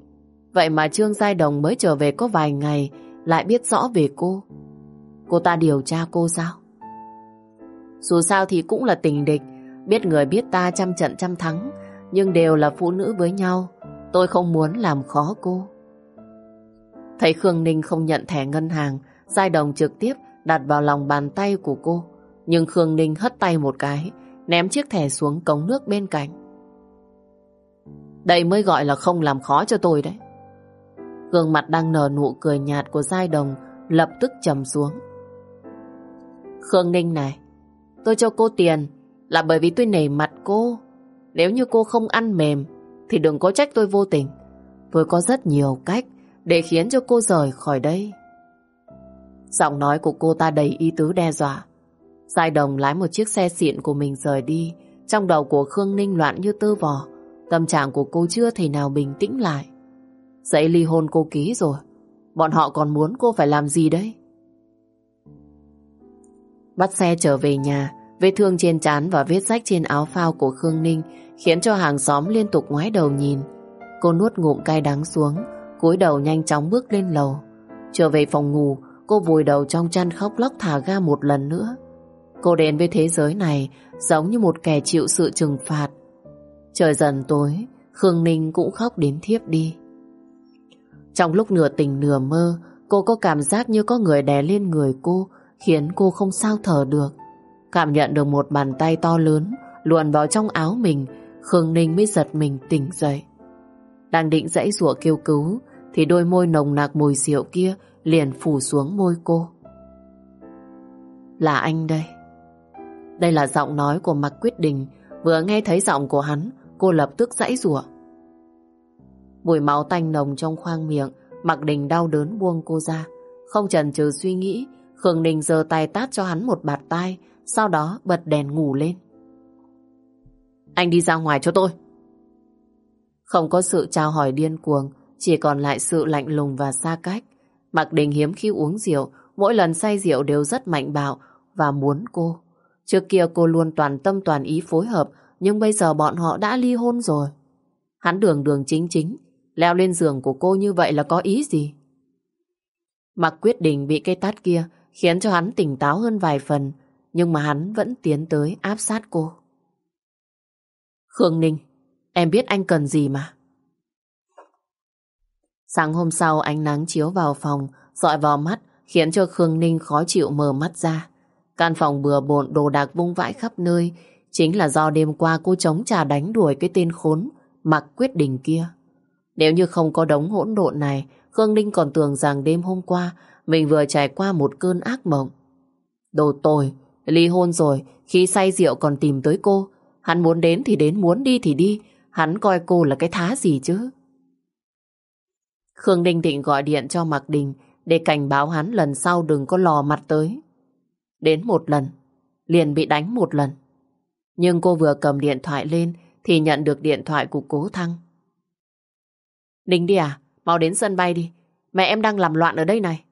Vậy mà Trương Giai Đồng mới trở về có vài ngày lại biết rõ về cô. Cô ta điều tra cô sao? Dù sao thì cũng là tình địch, biết người biết ta trăm trận trăm thắng, nhưng đều là phụ nữ với nhau. Tôi không muốn làm khó cô. Thấy Khương Ninh không nhận thẻ ngân hàng, Giai Đồng trực tiếp đặt vào lòng bàn tay của cô. Nhưng Khương Ninh hất tay một cái, ném chiếc thẻ xuống cống nước bên cạnh. Đây mới gọi là không làm khó cho tôi đấy. Gương mặt đang nở nụ cười nhạt của Giai Đồng lập tức trầm xuống. Khương Ninh này, tôi cho cô tiền là bởi vì tôi nể mặt cô. Nếu như cô không ăn mềm thì đừng có trách tôi vô tình. Tôi có rất nhiều cách để khiến cho cô rời khỏi đây. Giọng nói của cô ta đầy ý tứ đe dọa. Giai đồng lái một chiếc xe xịn của mình rời đi. Trong đầu của Khương Ninh loạn như tơ vò. Tâm trạng của cô chưa thể nào bình tĩnh lại. Giấy ly hôn cô ký rồi. Bọn họ còn muốn cô phải làm gì đấy? Bắt xe trở về nhà, vết thương trên trán và vết rách trên áo phao của Khương Ninh khiến cho hàng xóm liên tục ngoái đầu nhìn. Cô nuốt ngụm cay đắng xuống, cúi đầu nhanh chóng bước lên lầu. Trở về phòng ngủ, cô vùi đầu trong chăn khóc lóc thả ga một lần nữa. Cô đến với thế giới này giống như một kẻ chịu sự trừng phạt. Trời dần tối, Khương Ninh cũng khóc đến thiếp đi. Trong lúc nửa tình nửa mơ, cô có cảm giác như có người đè lên người cô, khiến cô không sao thở được. Cảm nhận được một bàn tay to lớn luồn vào trong áo mình, Khương Ninh mới giật mình tỉnh dậy. Đang định dãy rủa kêu cứu, thì đôi môi nồng nặc mùi rượu kia liền phủ xuống môi cô. Là anh đây. Đây là giọng nói của Mạc Quyết Đình. Vừa nghe thấy giọng của hắn, cô lập tức dãy rủa. Mùi máu tanh nồng trong khoang miệng, Mạc Đình đau đớn buông cô ra. Không chần chừ suy nghĩ, Khương Ninh giơ tay tát cho hắn một bạt tay, sau đó bật đèn ngủ lên. Anh đi ra ngoài cho tôi. Không có sự trao hỏi điên cuồng, chỉ còn lại sự lạnh lùng và xa cách. Mạc Đình hiếm khi uống rượu, mỗi lần say rượu đều rất mạnh bạo và muốn cô. Trước kia cô luôn toàn tâm toàn ý phối hợp, nhưng bây giờ bọn họ đã ly hôn rồi. Hắn đường đường chính chính, leo lên giường của cô như vậy là có ý gì? Mặc quyết định bị cây tát kia khiến cho hắn tỉnh táo hơn vài phần, nhưng mà hắn vẫn tiến tới áp sát cô. Khương Ninh, em biết anh cần gì mà. Sáng hôm sau ánh nắng chiếu vào phòng, dọi vào mắt, khiến cho Khương Ninh khó chịu mở mắt ra. Căn phòng bừa bộn đồ đạc vung vãi khắp nơi, chính là do đêm qua cô chống trà đánh đuổi cái tên khốn mặc quyết định kia. Nếu như không có đống hỗn độn này, Khương Ninh còn tưởng rằng đêm hôm qua mình vừa trải qua một cơn ác mộng. Đồ tồi, ly hôn rồi, khi say rượu còn tìm tới cô. Hắn muốn đến thì đến, muốn đi thì đi. Hắn coi cô là cái thá gì chứ? Khương Đình Thịnh gọi điện cho Mạc Đình để cảnh báo hắn lần sau đừng có lò mặt tới. Đến một lần, liền bị đánh một lần. Nhưng cô vừa cầm điện thoại lên thì nhận được điện thoại của cố Thăng. Ninh đi à? Mau đến sân bay đi. Mẹ em đang làm loạn ở đây này.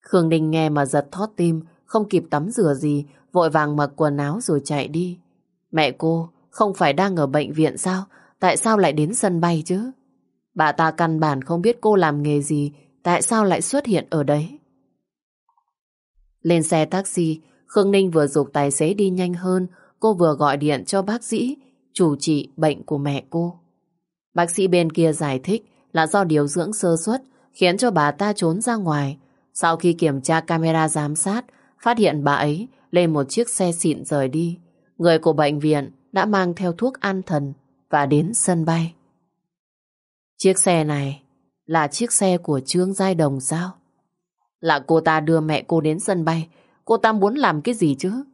Khương Ninh nghe mà giật thót tim, không kịp tắm rửa gì, vội vàng mặc quần áo rồi chạy đi. Mẹ cô không phải đang ở bệnh viện sao? Tại sao lại đến sân bay chứ? Bà ta căn bản không biết cô làm nghề gì, tại sao lại xuất hiện ở đấy? Lên xe taxi, Khương Ninh vừa dục tài xế đi nhanh hơn, cô vừa gọi điện cho bác sĩ, chủ trị bệnh của mẹ cô. Bác sĩ bên kia giải thích là do điều dưỡng sơ suất khiến cho bà ta trốn ra ngoài. Sau khi kiểm tra camera giám sát, phát hiện bà ấy lên một chiếc xe xịn rời đi. Người của bệnh viện đã mang theo thuốc an thần và đến sân bay. Chiếc xe này là chiếc xe của Trương Giai Đồng sao? Là cô ta đưa mẹ cô đến sân bay. Cô ta muốn làm cái gì chứ?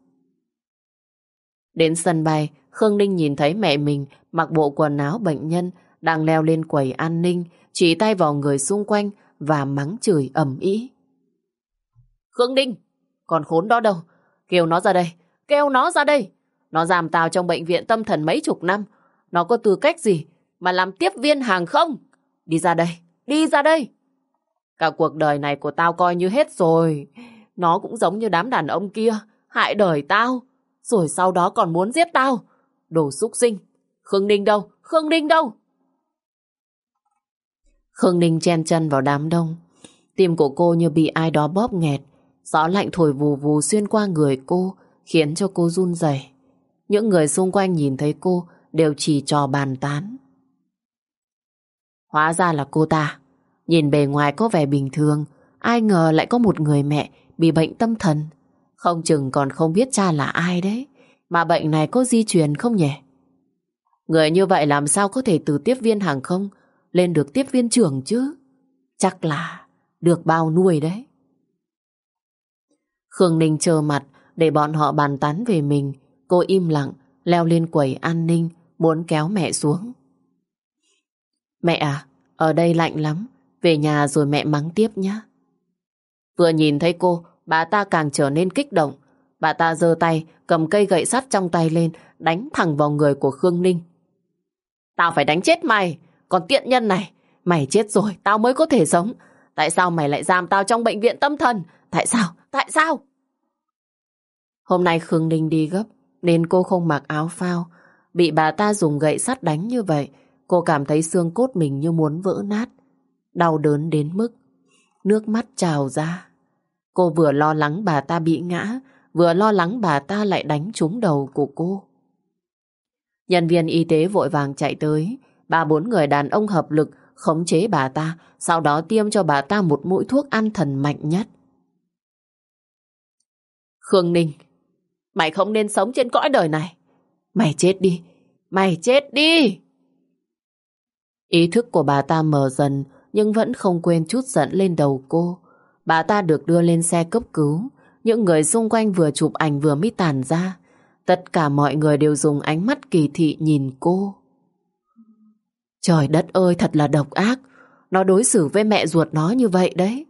Đến sân bay, Khương Ninh nhìn thấy mẹ mình mặc bộ quần áo bệnh nhân đang leo lên quầy an ninh, chỉ tay vào người xung quanh và mắng chửi ầm ĩ. Khương Ninh, còn khốn đó đâu? Kêu nó ra đây, kêu nó ra đây. Nó giam tao trong bệnh viện tâm thần mấy chục năm. Nó có tư cách gì mà làm tiếp viên hàng không? Đi ra đây, đi ra đây. Cả cuộc đời này của tao coi như hết rồi. Nó cũng giống như đám đàn ông kia, hại đời tao. Rồi sau đó còn muốn giết tao. Đồ xúc sinh. Khương Ninh đâu? Khương Ninh đâu? Khương Ninh chen chân vào đám đông. Tim của cô như bị ai đó bóp nghẹt. Gió lạnh thổi vù vù xuyên qua người cô, khiến cho cô run rẩy. Những người xung quanh nhìn thấy cô đều chỉ trò bàn tán. Hóa ra là cô ta. Nhìn bề ngoài có vẻ bình thường, ai ngờ lại có một người mẹ bị bệnh tâm thần. Không chừng còn không biết cha là ai đấy. Mà bệnh này có di truyền không nhỉ? Người như vậy làm sao có thể từ tiếp viên hàng không lên được tiếp viên trưởng chứ? Chắc là được bao nuôi đấy. Khương Ninh chờ mặt để bọn họ bàn tán về mình. Cô im lặng, leo lên quầy an ninh, muốn kéo mẹ xuống. Mẹ à, ở đây lạnh lắm, về nhà rồi mẹ mắng tiếp nhé. Vừa nhìn thấy cô, bà ta càng trở nên kích động. Bà ta giơ tay, cầm cây gậy sắt trong tay lên, đánh thẳng vào người của Khương Ninh. Tao phải đánh chết mày, còn tiện nhân này, mày chết rồi, tao mới có thể sống. Tại sao mày lại giam tao trong bệnh viện tâm thần? Tại sao? Tại sao? Hôm nay Khương Ninh đi gấp, nên cô không mặc áo phao. Bị bà ta dùng gậy sắt đánh như vậy, cô cảm thấy xương cốt mình như muốn vỡ nát. Đau đớn đến mức nước mắt trào ra. Cô vừa lo lắng bà ta bị ngã, vừa lo lắng bà ta lại đánh trúng đầu của cô. Nhân viên y tế vội vàng chạy tới, ba bốn người đàn ông hợp lực khống chế bà ta, sau đó tiêm cho bà ta một mũi thuốc an thần mạnh nhất. Khương Ninh, mày không nên sống trên cõi đời này. Mày chết đi, mày chết đi. Ý thức của bà ta mờ dần, nhưng vẫn không quên chút giận lên đầu cô. Bà ta được đưa lên xe cấp cứu, những người xung quanh vừa chụp ảnh vừa mới tàn ra. Tất cả mọi người đều dùng ánh mắt kỳ thị nhìn cô. Trời đất ơi thật là độc ác, nó đối xử với mẹ ruột nó như vậy đấy.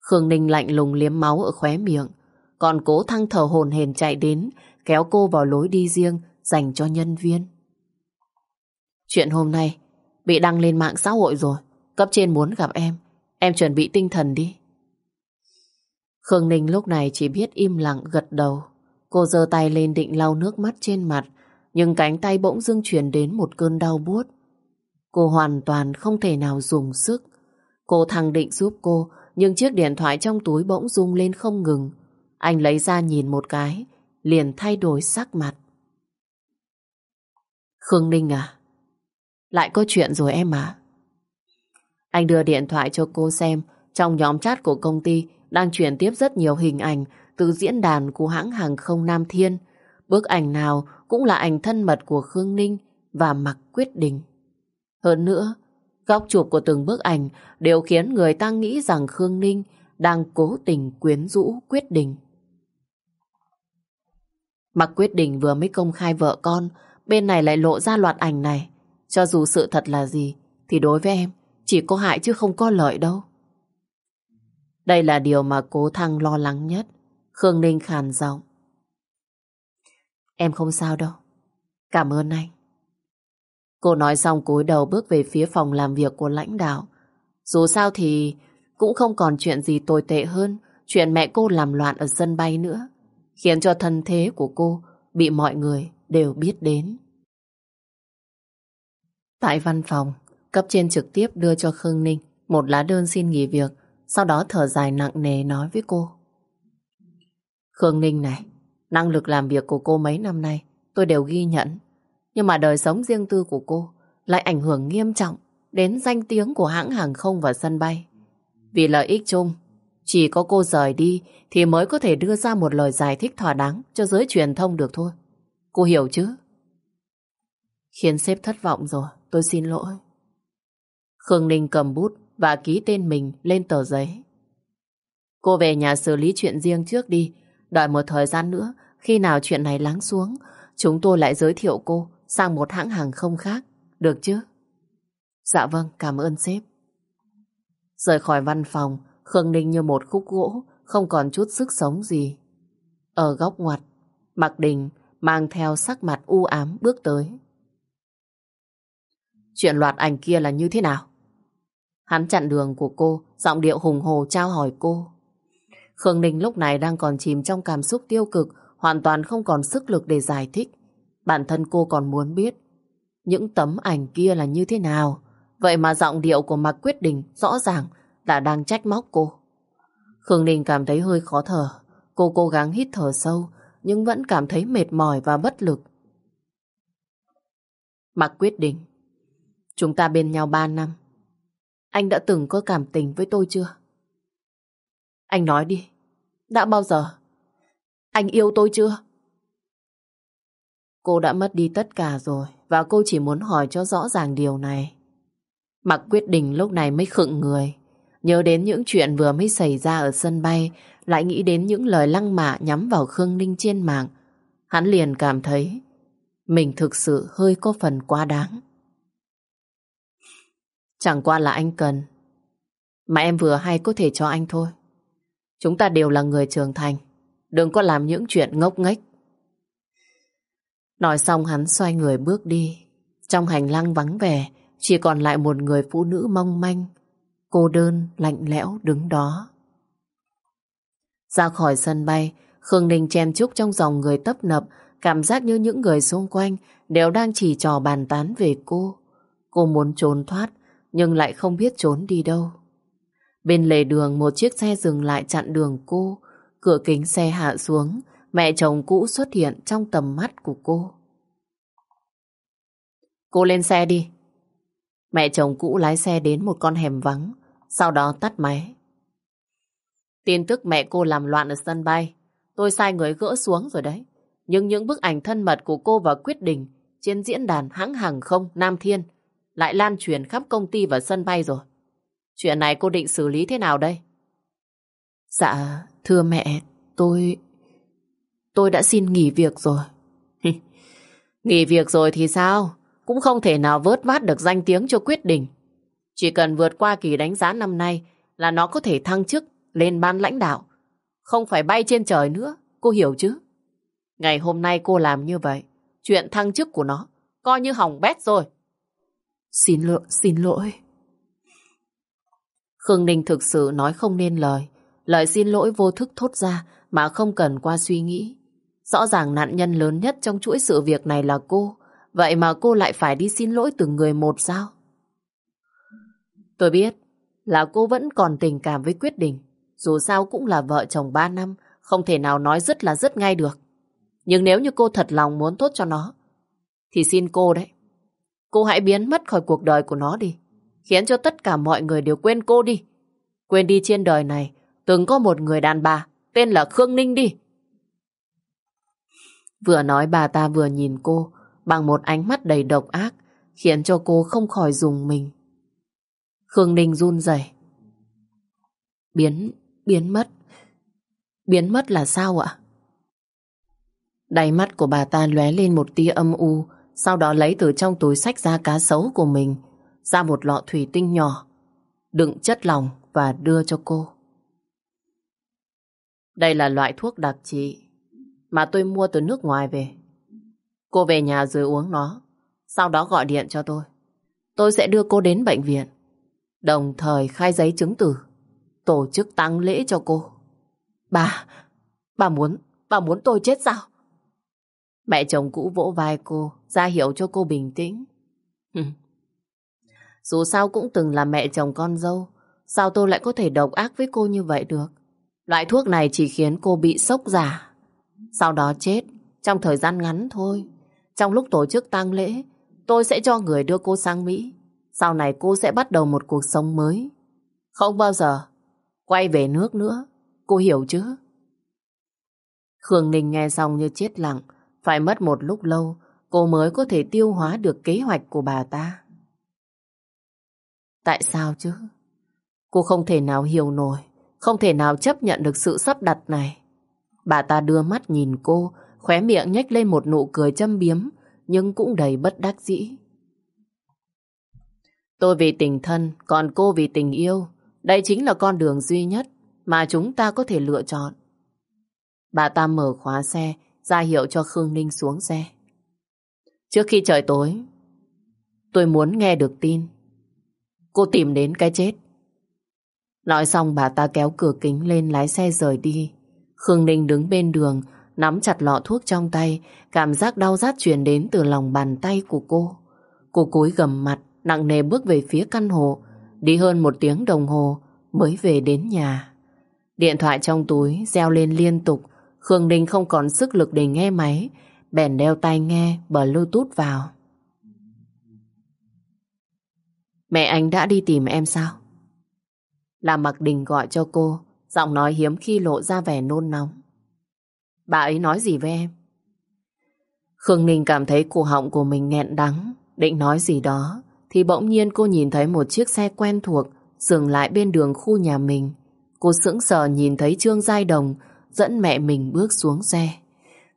Khương Ninh lạnh lùng liếm máu ở khóe miệng, còn cố thăng thở hồn hển chạy đến, kéo cô vào lối đi riêng dành cho nhân viên. Chuyện hôm nay bị đăng lên mạng xã hội rồi, cấp trên muốn gặp em, em chuẩn bị tinh thần đi. Khương Ninh lúc này chỉ biết im lặng gật đầu. Cô giơ tay lên định lau nước mắt trên mặt, nhưng cánh tay bỗng dưng truyền đến một cơn đau buốt. Cô hoàn toàn không thể nào dùng sức. Cô thằng định giúp cô, nhưng chiếc điện thoại trong túi bỗng rung lên không ngừng. Anh lấy ra nhìn một cái, liền thay đổi sắc mặt. Khương Ninh à? Lại có chuyện rồi em à? Anh đưa điện thoại cho cô xem, trong nhóm chat của công ty đang chuyển tiếp rất nhiều hình ảnh từ diễn đàn của hãng hàng không Nam Thiên. Bức ảnh nào cũng là ảnh thân mật của Khương Ninh và Mạc Quyết Định. Hơn nữa, góc chụp của từng bức ảnh đều khiến người ta nghĩ rằng Khương Ninh đang cố tình quyến rũ Quyết Định. Mặc Quyết Định vừa mới công khai vợ con, bên này lại lộ ra loạt ảnh này. Cho dù sự thật là gì, thì đối với em, chỉ có hại chứ không có lợi đâu. Đây là điều mà cố thăng lo lắng nhất. Khương Ninh khàn giọng. Em không sao đâu. Cảm ơn anh. Cô nói xong cúi đầu bước về phía phòng làm việc của lãnh đạo. Dù sao thì cũng không còn chuyện gì tồi tệ hơn chuyện mẹ cô làm loạn ở sân bay nữa, khiến cho thân thế của cô bị mọi người đều biết đến. Tại văn phòng, cấp trên trực tiếp đưa cho Khương Ninh một lá đơn xin nghỉ việc, sau đó thở dài nặng nề nói với cô. Khương Ninh này, năng lực làm việc của cô mấy năm nay tôi đều ghi nhận. Nhưng mà đời sống riêng tư của cô lại ảnh hưởng nghiêm trọng đến danh tiếng của hãng hàng không và sân bay. Vì lợi ích chung, chỉ có cô rời đi thì mới có thể đưa ra một lời giải thích thỏa đáng cho giới truyền thông được thôi. Cô hiểu chứ? Khiến sếp thất vọng rồi, tôi xin lỗi. Khương Ninh cầm bút và ký tên mình lên tờ giấy. Cô về nhà xử lý chuyện riêng trước đi, đợi một thời gian nữa, khi nào chuyện này lắng xuống, chúng tôi lại giới thiệu cô sang một hãng hàng không khác, được chứ? Dạ vâng, cảm ơn sếp. Rời khỏi văn phòng, Khương Ninh như một khúc gỗ, không còn chút sức sống gì. Ở góc ngoặt, Mạc Đình mang theo sắc mặt u ám bước tới. Chuyện loạt ảnh kia là như thế nào? Hắn chặn đường của cô, giọng điệu hùng hồ trao hỏi cô. Khương Ninh lúc này đang còn chìm trong cảm xúc tiêu cực, hoàn toàn không còn sức lực để giải thích. Bản thân cô còn muốn biết những tấm ảnh kia là như thế nào. Vậy mà giọng điệu của Mạc Quyết Đình rõ ràng là đang trách móc cô. Khương Ninh cảm thấy hơi khó thở. Cô cố gắng hít thở sâu, nhưng vẫn cảm thấy mệt mỏi và bất lực. Mặc Quyết Định Chúng ta bên nhau 3 năm. Anh đã từng có cảm tình với tôi chưa? Anh nói đi. Đã bao giờ? Anh yêu tôi chưa? Cô đã mất đi tất cả rồi và cô chỉ muốn hỏi cho rõ ràng điều này. Mặc quyết định lúc này mới khựng người. Nhớ đến những chuyện vừa mới xảy ra ở sân bay lại nghĩ đến những lời lăng mạ nhắm vào Khương Ninh trên mạng. Hắn liền cảm thấy mình thực sự hơi có phần quá đáng. Chẳng qua là anh cần mà em vừa hay có thể cho anh thôi. Chúng ta đều là người trưởng thành. Đừng có làm những chuyện ngốc nghếch. Nói xong hắn xoay người bước đi. Trong hành lang vắng vẻ, chỉ còn lại một người phụ nữ mong manh, cô đơn, lạnh lẽo đứng đó. Ra khỏi sân bay, Khương Ninh chen chúc trong dòng người tấp nập, cảm giác như những người xung quanh đều đang chỉ trò bàn tán về cô. Cô muốn trốn thoát, nhưng lại không biết trốn đi đâu. Bên lề đường một chiếc xe dừng lại chặn đường cô, cửa kính xe hạ xuống, mẹ chồng cũ xuất hiện trong tầm mắt của cô. Cô lên xe đi. Mẹ chồng cũ lái xe đến một con hẻm vắng, sau đó tắt máy. Tin tức mẹ cô làm loạn ở sân bay, tôi sai người gỡ xuống rồi đấy. Nhưng những bức ảnh thân mật của cô và Quyết Định trên diễn đàn hãng hàng không Nam Thiên lại lan truyền khắp công ty và sân bay rồi. Chuyện này cô định xử lý thế nào đây? Dạ, thưa mẹ, tôi... Tôi đã xin nghỉ việc rồi. nghỉ việc rồi thì sao? Cũng không thể nào vớt vát được danh tiếng cho quyết định. Chỉ cần vượt qua kỳ đánh giá năm nay là nó có thể thăng chức lên ban lãnh đạo. Không phải bay trên trời nữa, cô hiểu chứ? Ngày hôm nay cô làm như vậy, chuyện thăng chức của nó coi như hỏng bét rồi. Xin lỗi, xin lỗi. Khương Ninh thực sự nói không nên lời. Lời xin lỗi vô thức thốt ra mà không cần qua suy nghĩ. Rõ ràng nạn nhân lớn nhất trong chuỗi sự việc này là cô. Vậy mà cô lại phải đi xin lỗi từng người một sao? Tôi biết là cô vẫn còn tình cảm với quyết định. Dù sao cũng là vợ chồng ba năm, không thể nào nói rất là rất ngay được. Nhưng nếu như cô thật lòng muốn tốt cho nó, thì xin cô đấy. Cô hãy biến mất khỏi cuộc đời của nó đi. khiến cho tất cả mọi người đều quên cô đi. Quên đi trên đời này, từng có một người đàn bà, tên là Khương Ninh đi. Vừa nói bà ta vừa nhìn cô bằng một ánh mắt đầy độc ác, khiến cho cô không khỏi dùng mình. Khương Ninh run rẩy. Biến, biến mất. Biến mất là sao ạ? Đáy mắt của bà ta lóe lên một tia âm u, sau đó lấy từ trong túi sách ra cá sấu của mình, ra một lọ thủy tinh nhỏ, đựng chất lỏng và đưa cho cô. Đây là loại thuốc đặc trị mà tôi mua từ nước ngoài về. Cô về nhà rồi uống nó, sau đó gọi điện cho tôi. Tôi sẽ đưa cô đến bệnh viện, đồng thời khai giấy chứng tử, tổ chức tang lễ cho cô. Bà, bà muốn, bà muốn tôi chết sao? Mẹ chồng cũ vỗ vai cô, ra hiệu cho cô bình tĩnh. Dù sao cũng từng là mẹ chồng con dâu, sao tôi lại có thể độc ác với cô như vậy được? Loại thuốc này chỉ khiến cô bị sốc giả. Sau đó chết, trong thời gian ngắn thôi. Trong lúc tổ chức tang lễ, tôi sẽ cho người đưa cô sang Mỹ. Sau này cô sẽ bắt đầu một cuộc sống mới. Không bao giờ quay về nước nữa. Cô hiểu chứ? Khương Ninh nghe xong như chết lặng. Phải mất một lúc lâu, cô mới có thể tiêu hóa được kế hoạch của bà ta. Tại sao chứ? Cô không thể nào hiểu nổi, không thể nào chấp nhận được sự sắp đặt này. Bà ta đưa mắt nhìn cô, khóe miệng nhếch lên một nụ cười châm biếm, nhưng cũng đầy bất đắc dĩ. Tôi vì tình thân, còn cô vì tình yêu. Đây chính là con đường duy nhất mà chúng ta có thể lựa chọn. Bà ta mở khóa xe, ra hiệu cho Khương Ninh xuống xe. Trước khi trời tối, tôi muốn nghe được tin. Cô tìm đến cái chết. Nói xong bà ta kéo cửa kính lên lái xe rời đi. Khương Ninh đứng bên đường, nắm chặt lọ thuốc trong tay, cảm giác đau rát truyền đến từ lòng bàn tay của cô. Cô cúi gầm mặt, nặng nề bước về phía căn hộ, đi hơn một tiếng đồng hồ mới về đến nhà. Điện thoại trong túi reo lên liên tục, Khương Ninh không còn sức lực để nghe máy, bèn đeo tai nghe Bluetooth vào. Mẹ anh đã đi tìm em sao? Là Mặc Đình gọi cho cô, giọng nói hiếm khi lộ ra vẻ nôn nóng. Bà ấy nói gì với em? Khương Ninh cảm thấy cổ họng của mình nghẹn đắng, định nói gì đó, thì bỗng nhiên cô nhìn thấy một chiếc xe quen thuộc dừng lại bên đường khu nhà mình. Cô sững sờ nhìn thấy Trương Giai Đồng dẫn mẹ mình bước xuống xe.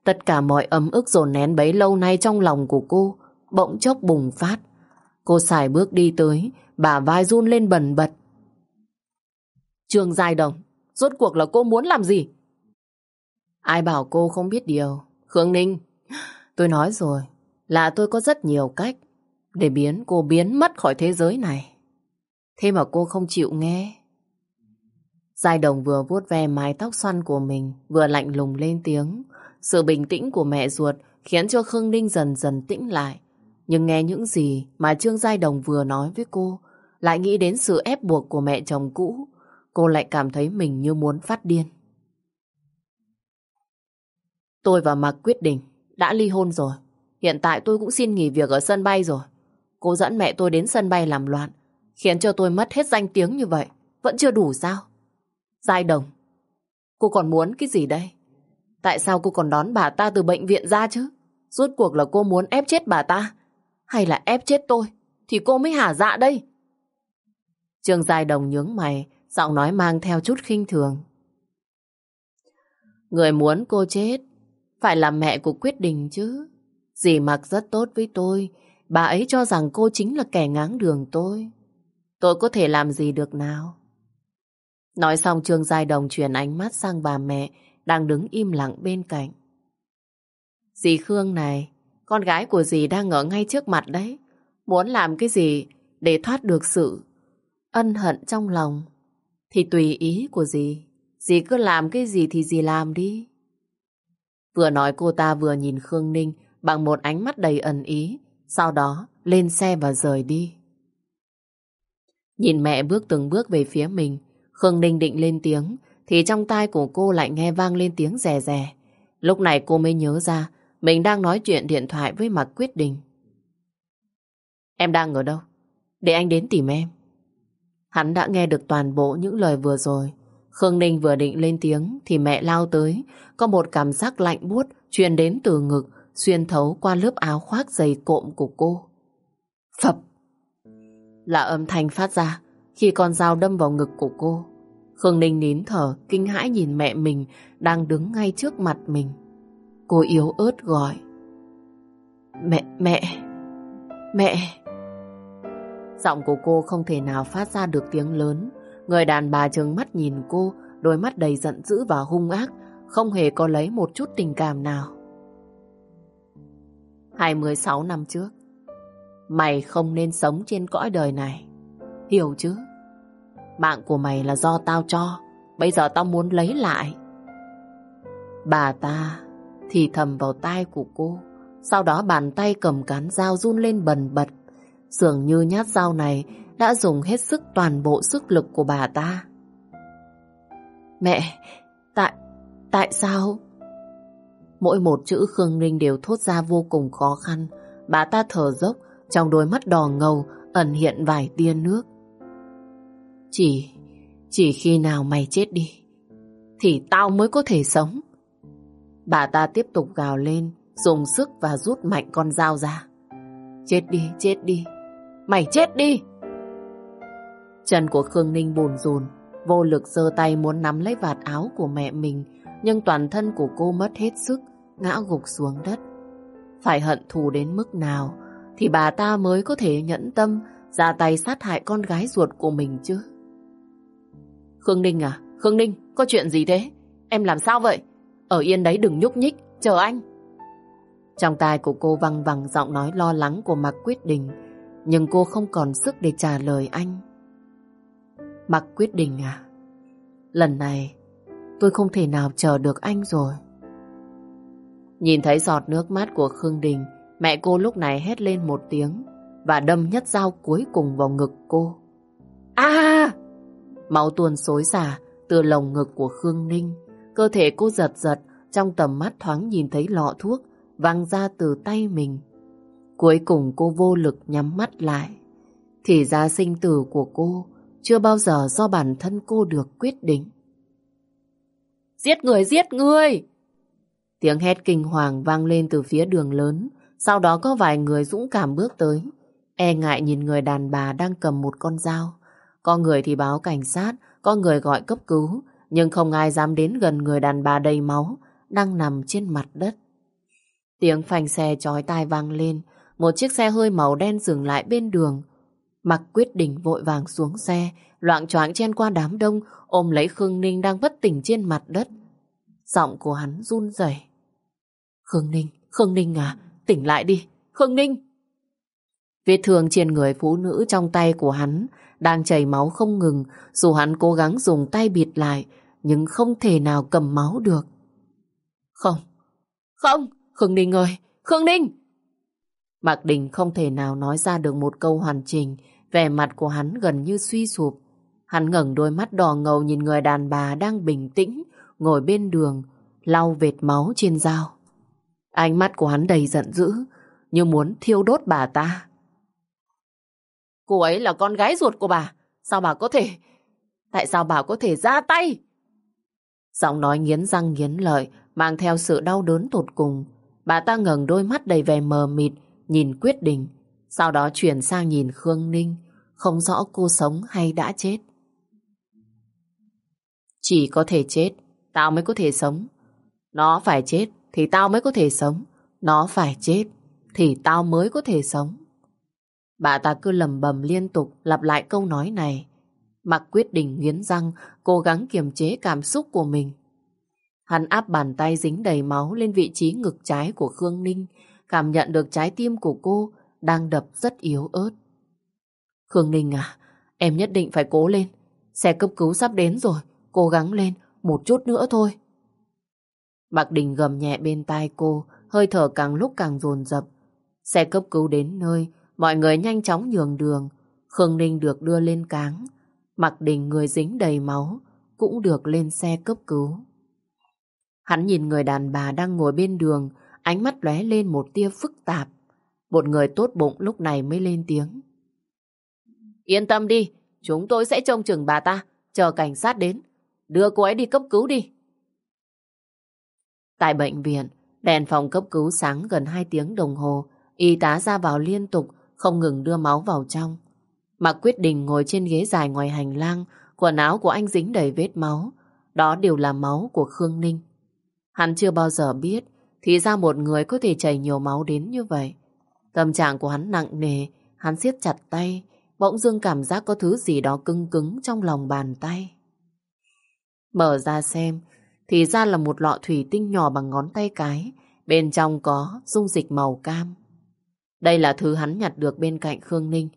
Tất cả mọi ấm ức dồn nén bấy lâu nay trong lòng của cô bỗng chốc bùng phát. Cô xài bước đi tới, bà vai run lên bần bật. Trương Giai Đồng, rốt cuộc là cô muốn làm gì? Ai bảo cô không biết điều? Khương Ninh, tôi nói rồi, là tôi có rất nhiều cách để biến cô biến mất khỏi thế giới này. Thế mà cô không chịu nghe. Giai đồng vừa vuốt ve mái tóc xoăn của mình, vừa lạnh lùng lên tiếng. Sự bình tĩnh của mẹ ruột khiến cho Khương Ninh dần dần tĩnh lại. Nhưng nghe những gì mà Trương Giai Đồng vừa nói với cô, lại nghĩ đến sự ép buộc của mẹ chồng cũ, cô lại cảm thấy mình như muốn phát điên. Tôi và Mạc quyết định đã ly hôn rồi. Hiện tại tôi cũng xin nghỉ việc ở sân bay rồi. Cô dẫn mẹ tôi đến sân bay làm loạn, khiến cho tôi mất hết danh tiếng như vậy. Vẫn chưa đủ sao? Giai đồng, cô còn muốn cái gì đây? Tại sao cô còn đón bà ta từ bệnh viện ra chứ? Rốt cuộc là cô muốn ép chết bà ta? Hay là ép chết tôi? Thì cô mới hả dạ đây? Trương Giai Đồng nhướng mày, giọng nói mang theo chút khinh thường. Người muốn cô chết, phải là mẹ của quyết định chứ. Dì mặc rất tốt với tôi, bà ấy cho rằng cô chính là kẻ ngáng đường tôi. Tôi có thể làm gì được nào? Nói xong Trương Giai Đồng chuyển ánh mắt sang bà mẹ đang đứng im lặng bên cạnh. Dì Khương này, con gái của dì đang ở ngay trước mặt đấy. Muốn làm cái gì để thoát được sự ân hận trong lòng thì tùy ý của dì. Dì cứ làm cái gì thì dì làm đi. Vừa nói cô ta vừa nhìn Khương Ninh bằng một ánh mắt đầy ẩn ý, sau đó lên xe và rời đi. Nhìn mẹ bước từng bước về phía mình, Khương Ninh định lên tiếng, thì trong tai của cô lại nghe vang lên tiếng rè rè. Lúc này cô mới nhớ ra, mình đang nói chuyện điện thoại với Mạc Quyết Đình. Em đang ở đâu? Để anh đến tìm em. Hắn đã nghe được toàn bộ những lời vừa rồi. Khương Ninh vừa định lên tiếng thì mẹ lao tới. Có một cảm giác lạnh buốt truyền đến từ ngực, xuyên thấu qua lớp áo khoác dày cộm của cô. Phập! Là âm thanh phát ra khi con dao đâm vào ngực của cô. Khương Ninh nín thở, kinh hãi nhìn mẹ mình đang đứng ngay trước mặt mình. Cô yếu ớt gọi. Mẹ, mẹ, mẹ. Giọng của cô không thể nào phát ra được tiếng lớn. Người đàn bà trừng mắt nhìn cô, đôi mắt đầy giận dữ và hung ác, không hề có lấy một chút tình cảm nào. 26 năm trước, mày không nên sống trên cõi đời này. Hiểu chứ? Mạng của mày là do tao cho, bây giờ tao muốn lấy lại. Bà ta thì thầm vào tai của cô, sau đó bàn tay cầm cán dao run lên bần bật. Dường như nhát dao này đã dùng hết sức toàn bộ sức lực của bà ta. Mẹ, tại, tại sao? Mỗi một chữ Khương Ninh đều thốt ra vô cùng khó khăn. Bà ta thở dốc, trong đôi mắt đỏ ngầu ẩn hiện vài tia nước. Chỉ, chỉ khi nào mày chết đi, thì tao mới có thể sống. Bà ta tiếp tục gào lên, dùng sức và rút mạnh con dao ra. Chết đi, chết đi, mày chết đi! Chân của Khương Ninh bồn rồn, vô lực giơ tay muốn nắm lấy vạt áo của mẹ mình, nhưng toàn thân của cô mất hết sức, ngã gục xuống đất. Phải hận thù đến mức nào thì bà ta mới có thể nhẫn tâm ra tay sát hại con gái ruột của mình chứ? Khương Ninh à? Khương Ninh, có chuyện gì thế? Em làm sao vậy? Ở yên đấy đừng nhúc nhích, chờ anh. Trong tai của cô văng vẳng giọng nói lo lắng của Mạc Quyết Đình, nhưng cô không còn sức để trả lời anh. Mạc Quyết Đình à? Lần này, tôi không thể nào chờ được anh rồi. Nhìn thấy giọt nước mắt của Khương Đình, mẹ cô lúc này hét lên một tiếng và đâm nhất dao cuối cùng vào ngực cô. À! Máu tuôn xối xả từ lồng ngực của Khương Ninh. Cơ thể cô giật giật, trong tầm mắt thoáng nhìn thấy lọ thuốc văng ra từ tay mình. Cuối cùng cô vô lực nhắm mắt lại. Thì ra sinh tử của cô chưa bao giờ do bản thân cô được quyết định. Giết người, giết người! Tiếng hét kinh hoàng vang lên từ phía đường lớn. Sau đó có vài người dũng cảm bước tới. E ngại nhìn người đàn bà đang cầm một con dao. Có người thì báo cảnh sát, có người gọi cấp cứu, nhưng không ai dám đến gần người đàn bà đầy máu, đang nằm trên mặt đất. Tiếng phanh xe chói tai vang lên, một chiếc xe hơi màu đen dừng lại bên đường. Mặc quyết định vội vàng xuống xe, loạn choạng chen qua đám đông, ôm lấy Khương Ninh đang bất tỉnh trên mặt đất. Giọng của hắn run rẩy. Khương Ninh, Khương Ninh à, tỉnh lại đi, Khương Ninh. Vết thương trên người phụ nữ trong tay của hắn đang chảy máu không ngừng, dù hắn cố gắng dùng tay bịt lại, nhưng không thể nào cầm máu được. Không, không, Khương Ninh ơi, Khương Ninh! Mạc Đình không thể nào nói ra được một câu hoàn chỉnh, vẻ mặt của hắn gần như suy sụp. Hắn ngẩng đôi mắt đỏ ngầu nhìn người đàn bà đang bình tĩnh, ngồi bên đường, lau vệt máu trên dao. Ánh mắt của hắn đầy giận dữ, như muốn thiêu đốt bà ta. Cô ấy là con gái ruột của bà. Sao bà có thể... Tại sao bà có thể ra tay? Giọng nói nghiến răng nghiến lợi, mang theo sự đau đớn tột cùng. Bà ta ngẩng đôi mắt đầy vẻ mờ mịt, nhìn quyết định. Sau đó chuyển sang nhìn Khương Ninh, không rõ cô sống hay đã chết. Chỉ có thể chết, tao mới có thể sống. Nó phải chết thì tao mới có thể sống. Nó phải chết thì tao mới có thể sống. Bà ta cứ lầm bầm liên tục lặp lại câu nói này. Mặc quyết định nghiến răng, cố gắng kiềm chế cảm xúc của mình. Hắn áp bàn tay dính đầy máu lên vị trí ngực trái của Khương Ninh, cảm nhận được trái tim của cô đang đập rất yếu ớt. Khương Ninh à, em nhất định phải cố lên. Xe cấp cứu sắp đến rồi, cố gắng lên, một chút nữa thôi. Mạc Đình gầm nhẹ bên tai cô, hơi thở càng lúc càng dồn dập. Xe cấp cứu đến nơi, Mọi người nhanh chóng nhường đường. Khương Ninh được đưa lên cáng. Mặc đình người dính đầy máu cũng được lên xe cấp cứu. Hắn nhìn người đàn bà đang ngồi bên đường, ánh mắt lóe lên một tia phức tạp. Một người tốt bụng lúc này mới lên tiếng. Yên tâm đi, Chúng tôi sẽ trông chừng bà ta, chờ cảnh sát đến. Đưa cô ấy đi cấp cứu đi. Tại bệnh viện, đèn phòng cấp cứu sáng gần 2 tiếng đồng hồ, y tá ra vào liên tục, không ngừng đưa máu vào trong. Mạc Quyết Định ngồi trên ghế dài ngoài hành lang, quần áo của anh dính đầy vết máu. Đó đều là máu của Khương Ninh. Hắn chưa bao giờ biết, thì ra một người có thể chảy nhiều máu đến như vậy. Tâm trạng của hắn nặng nề, hắn siết chặt tay, bỗng dưng cảm giác có thứ gì đó cứng cứng trong lòng bàn tay. Mở ra xem, thì ra là một lọ thủy tinh nhỏ bằng ngón tay cái, bên trong có dung dịch màu cam. Đây là thứ hắn nhặt được bên cạnh Khương Ninh.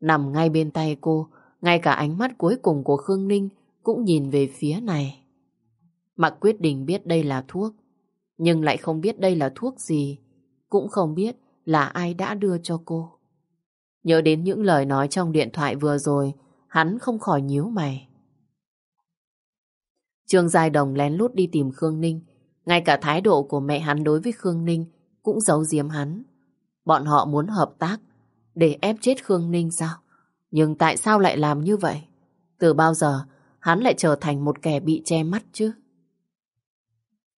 Nằm ngay bên tay cô, ngay cả ánh mắt cuối cùng của Khương Ninh cũng nhìn về phía này. Mặc quyết định biết đây là thuốc, nhưng lại không biết đây là thuốc gì, cũng không biết là ai đã đưa cho cô. Nhớ đến những lời nói trong điện thoại vừa rồi, hắn không khỏi nhíu mày. Trương Giai Đồng lén lút đi tìm Khương Ninh, ngay cả thái độ của mẹ hắn đối với Khương Ninh cũng giấu giếm hắn. Bọn họ muốn hợp tác để ép chết Khương Ninh sao? Nhưng tại sao lại làm như vậy? Từ bao giờ hắn lại trở thành một kẻ bị che mắt chứ?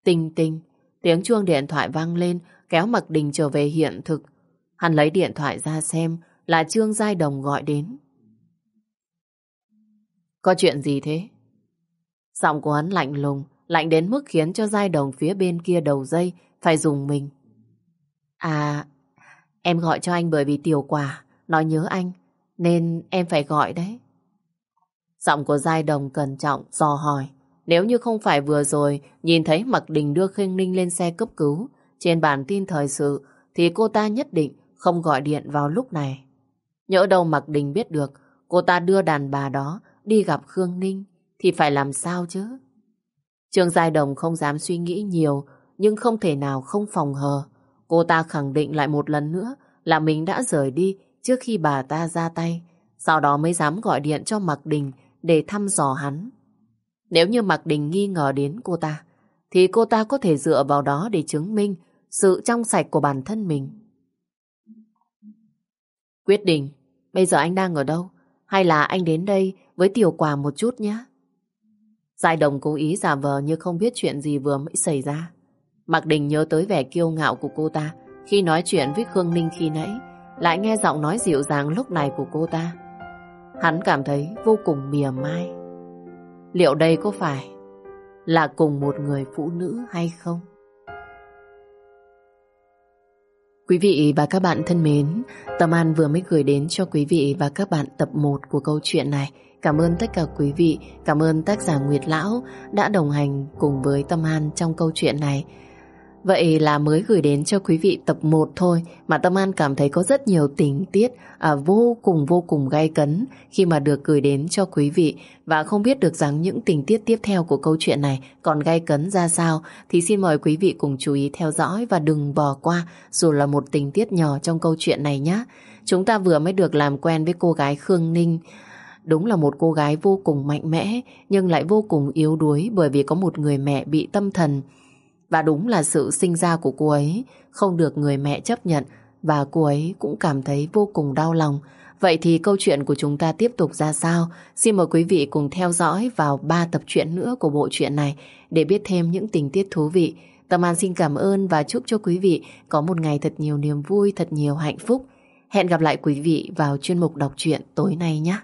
Tinh tinh, tiếng chuông điện thoại vang lên kéo Mặc Đình trở về hiện thực. Hắn lấy điện thoại ra xem là Trương Giai Đồng gọi đến. Có chuyện gì thế? Giọng của hắn lạnh lùng, lạnh đến mức khiến cho Giai Đồng phía bên kia đầu dây phải dùng mình. À, em gọi cho anh bởi vì tiểu quả, nói nhớ anh, nên em phải gọi đấy. Giọng của Giai Đồng cẩn trọng, dò hỏi. Nếu như không phải vừa rồi, nhìn thấy Mặc Đình đưa Khinh Ninh lên xe cấp cứu, trên bản tin thời sự, thì cô ta nhất định không gọi điện vào lúc này. Nhỡ đâu Mặc Đình biết được, cô ta đưa đàn bà đó đi gặp Khương Ninh, thì phải làm sao chứ? Trương Giai Đồng không dám suy nghĩ nhiều, nhưng không thể nào không phòng hờ. Cô ta khẳng định lại một lần nữa là mình đã rời đi trước khi bà ta ra tay. Sau đó mới dám gọi điện cho Mạc Đình để thăm dò hắn. Nếu như Mạc Đình nghi ngờ đến cô ta, thì cô ta có thể dựa vào đó để chứng minh sự trong sạch của bản thân mình. Quyết định, bây giờ anh đang ở đâu? Hay là anh đến đây với tiểu quà một chút nhé? Giai đồng cố ý giả vờ như không biết chuyện gì vừa mới xảy ra. Mạc Đình nhớ tới vẻ kiêu ngạo của cô ta khi nói chuyện với Khương Ninh khi nãy, lại nghe giọng nói dịu dàng lúc này của cô ta. Hắn cảm thấy vô cùng mỉa mai. Liệu đây có phải là cùng một người phụ nữ hay không? Quý vị và các bạn thân mến, Tâm An vừa mới gửi đến cho quý vị và các bạn tập 1 của câu chuyện này. Cảm ơn tất cả quý vị, cảm ơn tác giả Nguyệt Lão đã đồng hành cùng với Tâm An trong câu chuyện này. Vậy là mới gửi đến cho quý vị tập 1 thôi mà Tâm An cảm thấy có rất nhiều tình tiết à, vô cùng vô cùng gay cấn khi mà được gửi đến cho quý vị. Và không biết được rằng những tình tiết tiếp theo của câu chuyện này còn gay cấn ra sao thì xin mời quý vị cùng chú ý theo dõi và đừng bỏ qua dù là một tình tiết nhỏ trong câu chuyện này nhé. Chúng ta vừa mới được làm quen với cô gái Khương Ninh. Đúng là một cô gái vô cùng mạnh mẽ nhưng lại vô cùng yếu đuối bởi vì có một người mẹ bị tâm thần và đúng là sự sinh ra của cô ấy không được người mẹ chấp nhận và cô ấy cũng cảm thấy vô cùng đau lòng. Vậy thì câu chuyện của chúng ta tiếp tục ra sao? Xin mời quý vị cùng theo dõi vào 3 tập truyện nữa của bộ truyện này để biết thêm những tình tiết thú vị. Tâm An xin cảm ơn và chúc cho quý vị có một ngày thật nhiều niềm vui, thật nhiều hạnh phúc. Hẹn gặp lại quý vị vào chuyên mục đọc truyện tối nay nhé.